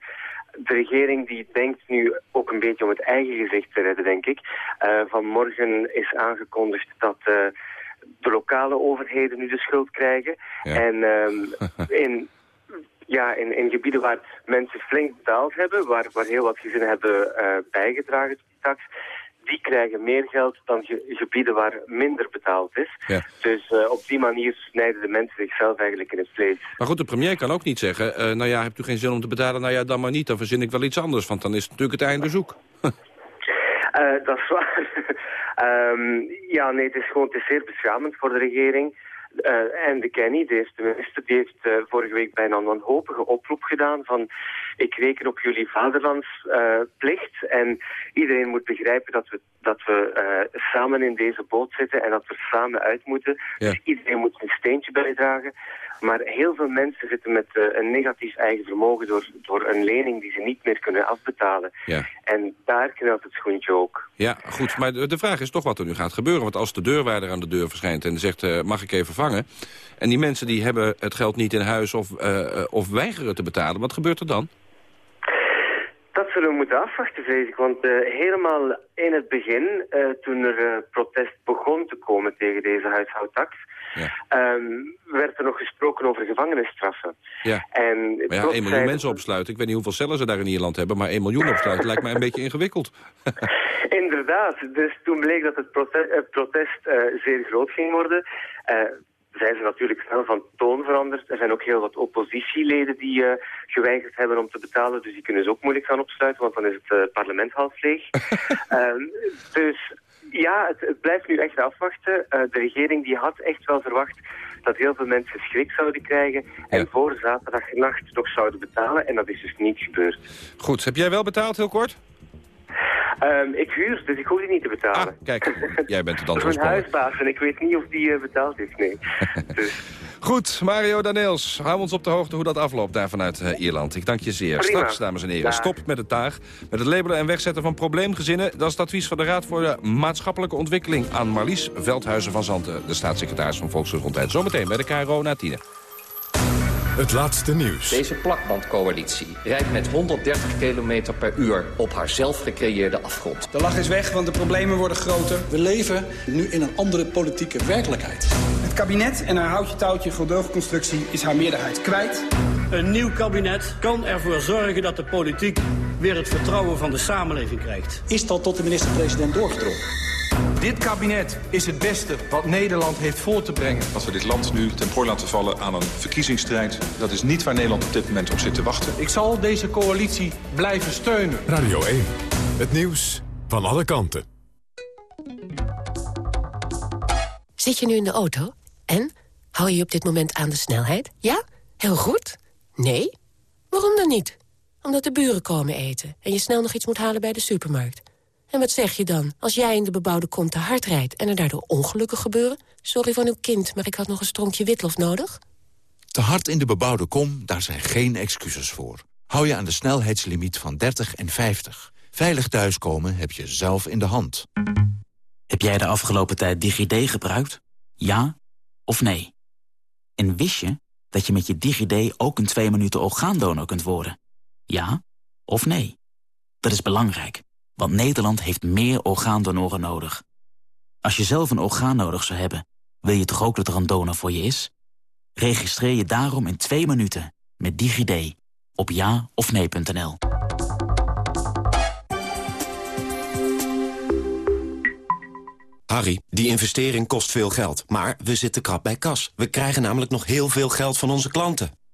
De regering die denkt nu ook een beetje om het eigen gezicht te redden, denk ik. Uh, vanmorgen is aangekondigd dat uh, de lokale overheden nu de schuld krijgen. Ja. En um, [LAUGHS] in ja, in, in gebieden waar mensen flink betaald hebben, waar, waar heel wat gezinnen hebben uh, bijgedragen tot die tax, die krijgen meer geld dan ge gebieden waar minder betaald is. Ja. Dus uh, op die manier snijden de mensen zichzelf eigenlijk in het vlees. Maar goed, de premier kan ook niet zeggen... Uh, nou ja, hebt u geen zin om te betalen? Nou ja, dan maar niet. Dan verzin ik wel iets anders, want dan is het natuurlijk het einde zoek. [LAUGHS] uh, dat is waar. um, [LAUGHS] ja, nee, het is gewoon het is zeer beschamend voor de regering... Uh, en de Kenny, de eerste minister, die heeft uh, vorige week bijna een wanhopige oproep gedaan van ik reken op jullie vaderlandsplicht uh, en iedereen moet begrijpen dat we, dat we samen in deze boot zitten en dat we samen uit moeten. Ja. Dus iedereen moet een steentje bijdragen. Maar heel veel mensen zitten met uh, een negatief eigen vermogen door, door een lening die ze niet meer kunnen afbetalen. Ja. En daar knelt het schoentje ook. Ja, goed. Maar de, de vraag is toch wat er nu gaat gebeuren. Want als de deurwaarder aan de deur verschijnt en zegt, uh, mag ik even vangen? En die mensen die hebben het geld niet in huis of, uh, of weigeren te betalen, wat gebeurt er dan? Zullen we moeten afwachten, vrees ik. Want uh, helemaal in het begin, uh, toen er uh, protest begon te komen tegen deze huishoudtax... Ja. Um, werd er nog gesproken over gevangenisstraffen. Ja. En maar ja, 1 miljoen mensen opsluiten. Ik weet niet hoeveel cellen ze daar in Ierland hebben... maar 1 miljoen opsluiten lijkt mij een beetje ingewikkeld. [LAUGHS] [LAUGHS] Inderdaad. Dus toen bleek dat het protest, protest zeer groot ging worden... Zijn ze natuurlijk snel van toon veranderd. Er zijn ook heel wat oppositieleden die uh, geweigerd hebben om te betalen. Dus die kunnen ze ook moeilijk gaan opsluiten, want dan is het uh, parlement half leeg. um, [LAUGHS] dus ja, het, het, blijft nu echt afwachten. Uh, de regering die had echt wel verwacht dat heel veel mensen schrik zouden krijgen... en Ja. voor zaterdagnacht nog zouden betalen. En dat is dus niet gebeurd. Goed, heb jij wel betaald, heel kort? Um, ik huur, dus ik hoef die niet te betalen. Ah, kijk, [LAUGHS] jij bent het dan Voor huisbaas en ik weet niet of die uh, betaald heeft, nee. [LAUGHS] dus, Goed, Mario Daneels, hou ons op de hoogte hoe dat afloopt daar vanuit uh, Ierland. Ik dank je zeer. Prima. Straks, dames en heren, stop met het taag. Met het labelen en wegzetten van probleemgezinnen. Dat is het advies van de Raad voor de Maatschappelijke Ontwikkeling... aan Marlies Veldhuizen van Zanten, de staatssecretaris van Volksgezondheid. Zometeen bij de KRO na tienen. Het laatste nieuws. Deze plakbandcoalitie rijdt met 130 km per uur op haar zelf gecreëerde afgrond. De lach is weg, want de problemen worden groter. We leven nu in een andere politieke werkelijkheid. Het kabinet en haar houtje-touwtje gedoogconstructie is haar meerderheid kwijt. Een nieuw kabinet kan ervoor zorgen dat de politiek weer het vertrouwen van de samenleving krijgt. Is dat tot de minister-president doorgedrongen? Dit kabinet is het beste wat Nederland heeft voor te brengen. Dat we dit land nu ten prooi laten vallen aan een verkiezingsstrijd... dat is niet waar Nederland op dit moment op zit te wachten. Ik zal deze coalitie blijven steunen. Radio 1, het nieuws van alle kanten. Zit je nu in de auto? En? Hou je je op dit moment aan de snelheid? Ja? Heel goed? Nee? Waarom dan niet? Omdat de buren komen eten en je snel nog iets moet halen bij de supermarkt. En wat zeg je dan als jij in de bebouwde kom te hard rijdt... en er daardoor ongelukken gebeuren? Sorry van uw kind, maar ik had nog een stronkje witlof nodig. Te hard in de bebouwde kom, daar zijn geen excuses voor. Hou je aan de snelheidslimiet van 30 en 50. Veilig thuiskomen heb je zelf in de hand. Heb jij de afgelopen tijd DigiD gebruikt? Ja of nee? En wist je dat je met je DigiD ook een 2 minuten orgaandonor kunt worden? Ja of nee? Dat is belangrijk, want Nederland heeft meer orgaandonoren nodig. Als je zelf een orgaan nodig zou hebben, wil je toch ook dat er een donor voor je is? Registreer je daarom in 2 minuten met DigiD op ja of nee.nl. Harry, die investering kost veel geld, maar we zitten krap bij kas. We krijgen namelijk nog heel veel geld van onze klanten.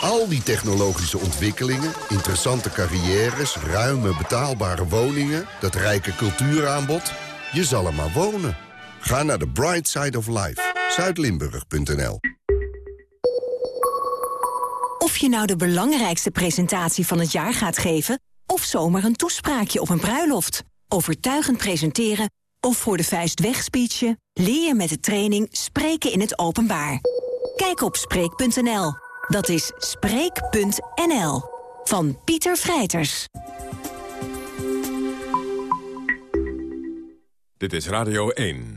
Al die technologische ontwikkelingen, interessante carrières... ruime betaalbare woningen, dat rijke cultuuraanbod... je zal er maar wonen. Ga naar de Bright Side of Life. Zuidlimburg.nl Of je nou de belangrijkste presentatie van het jaar gaat geven... of zomaar een toespraakje op een bruiloft. Overtuigend presenteren of voor de vuist wegspeechen... leer je met de training Spreken in het Openbaar. Kijk op Spreek.nl. Dat is Spreek.nl. Van Pieter Vrijters. Dit is Radio 1.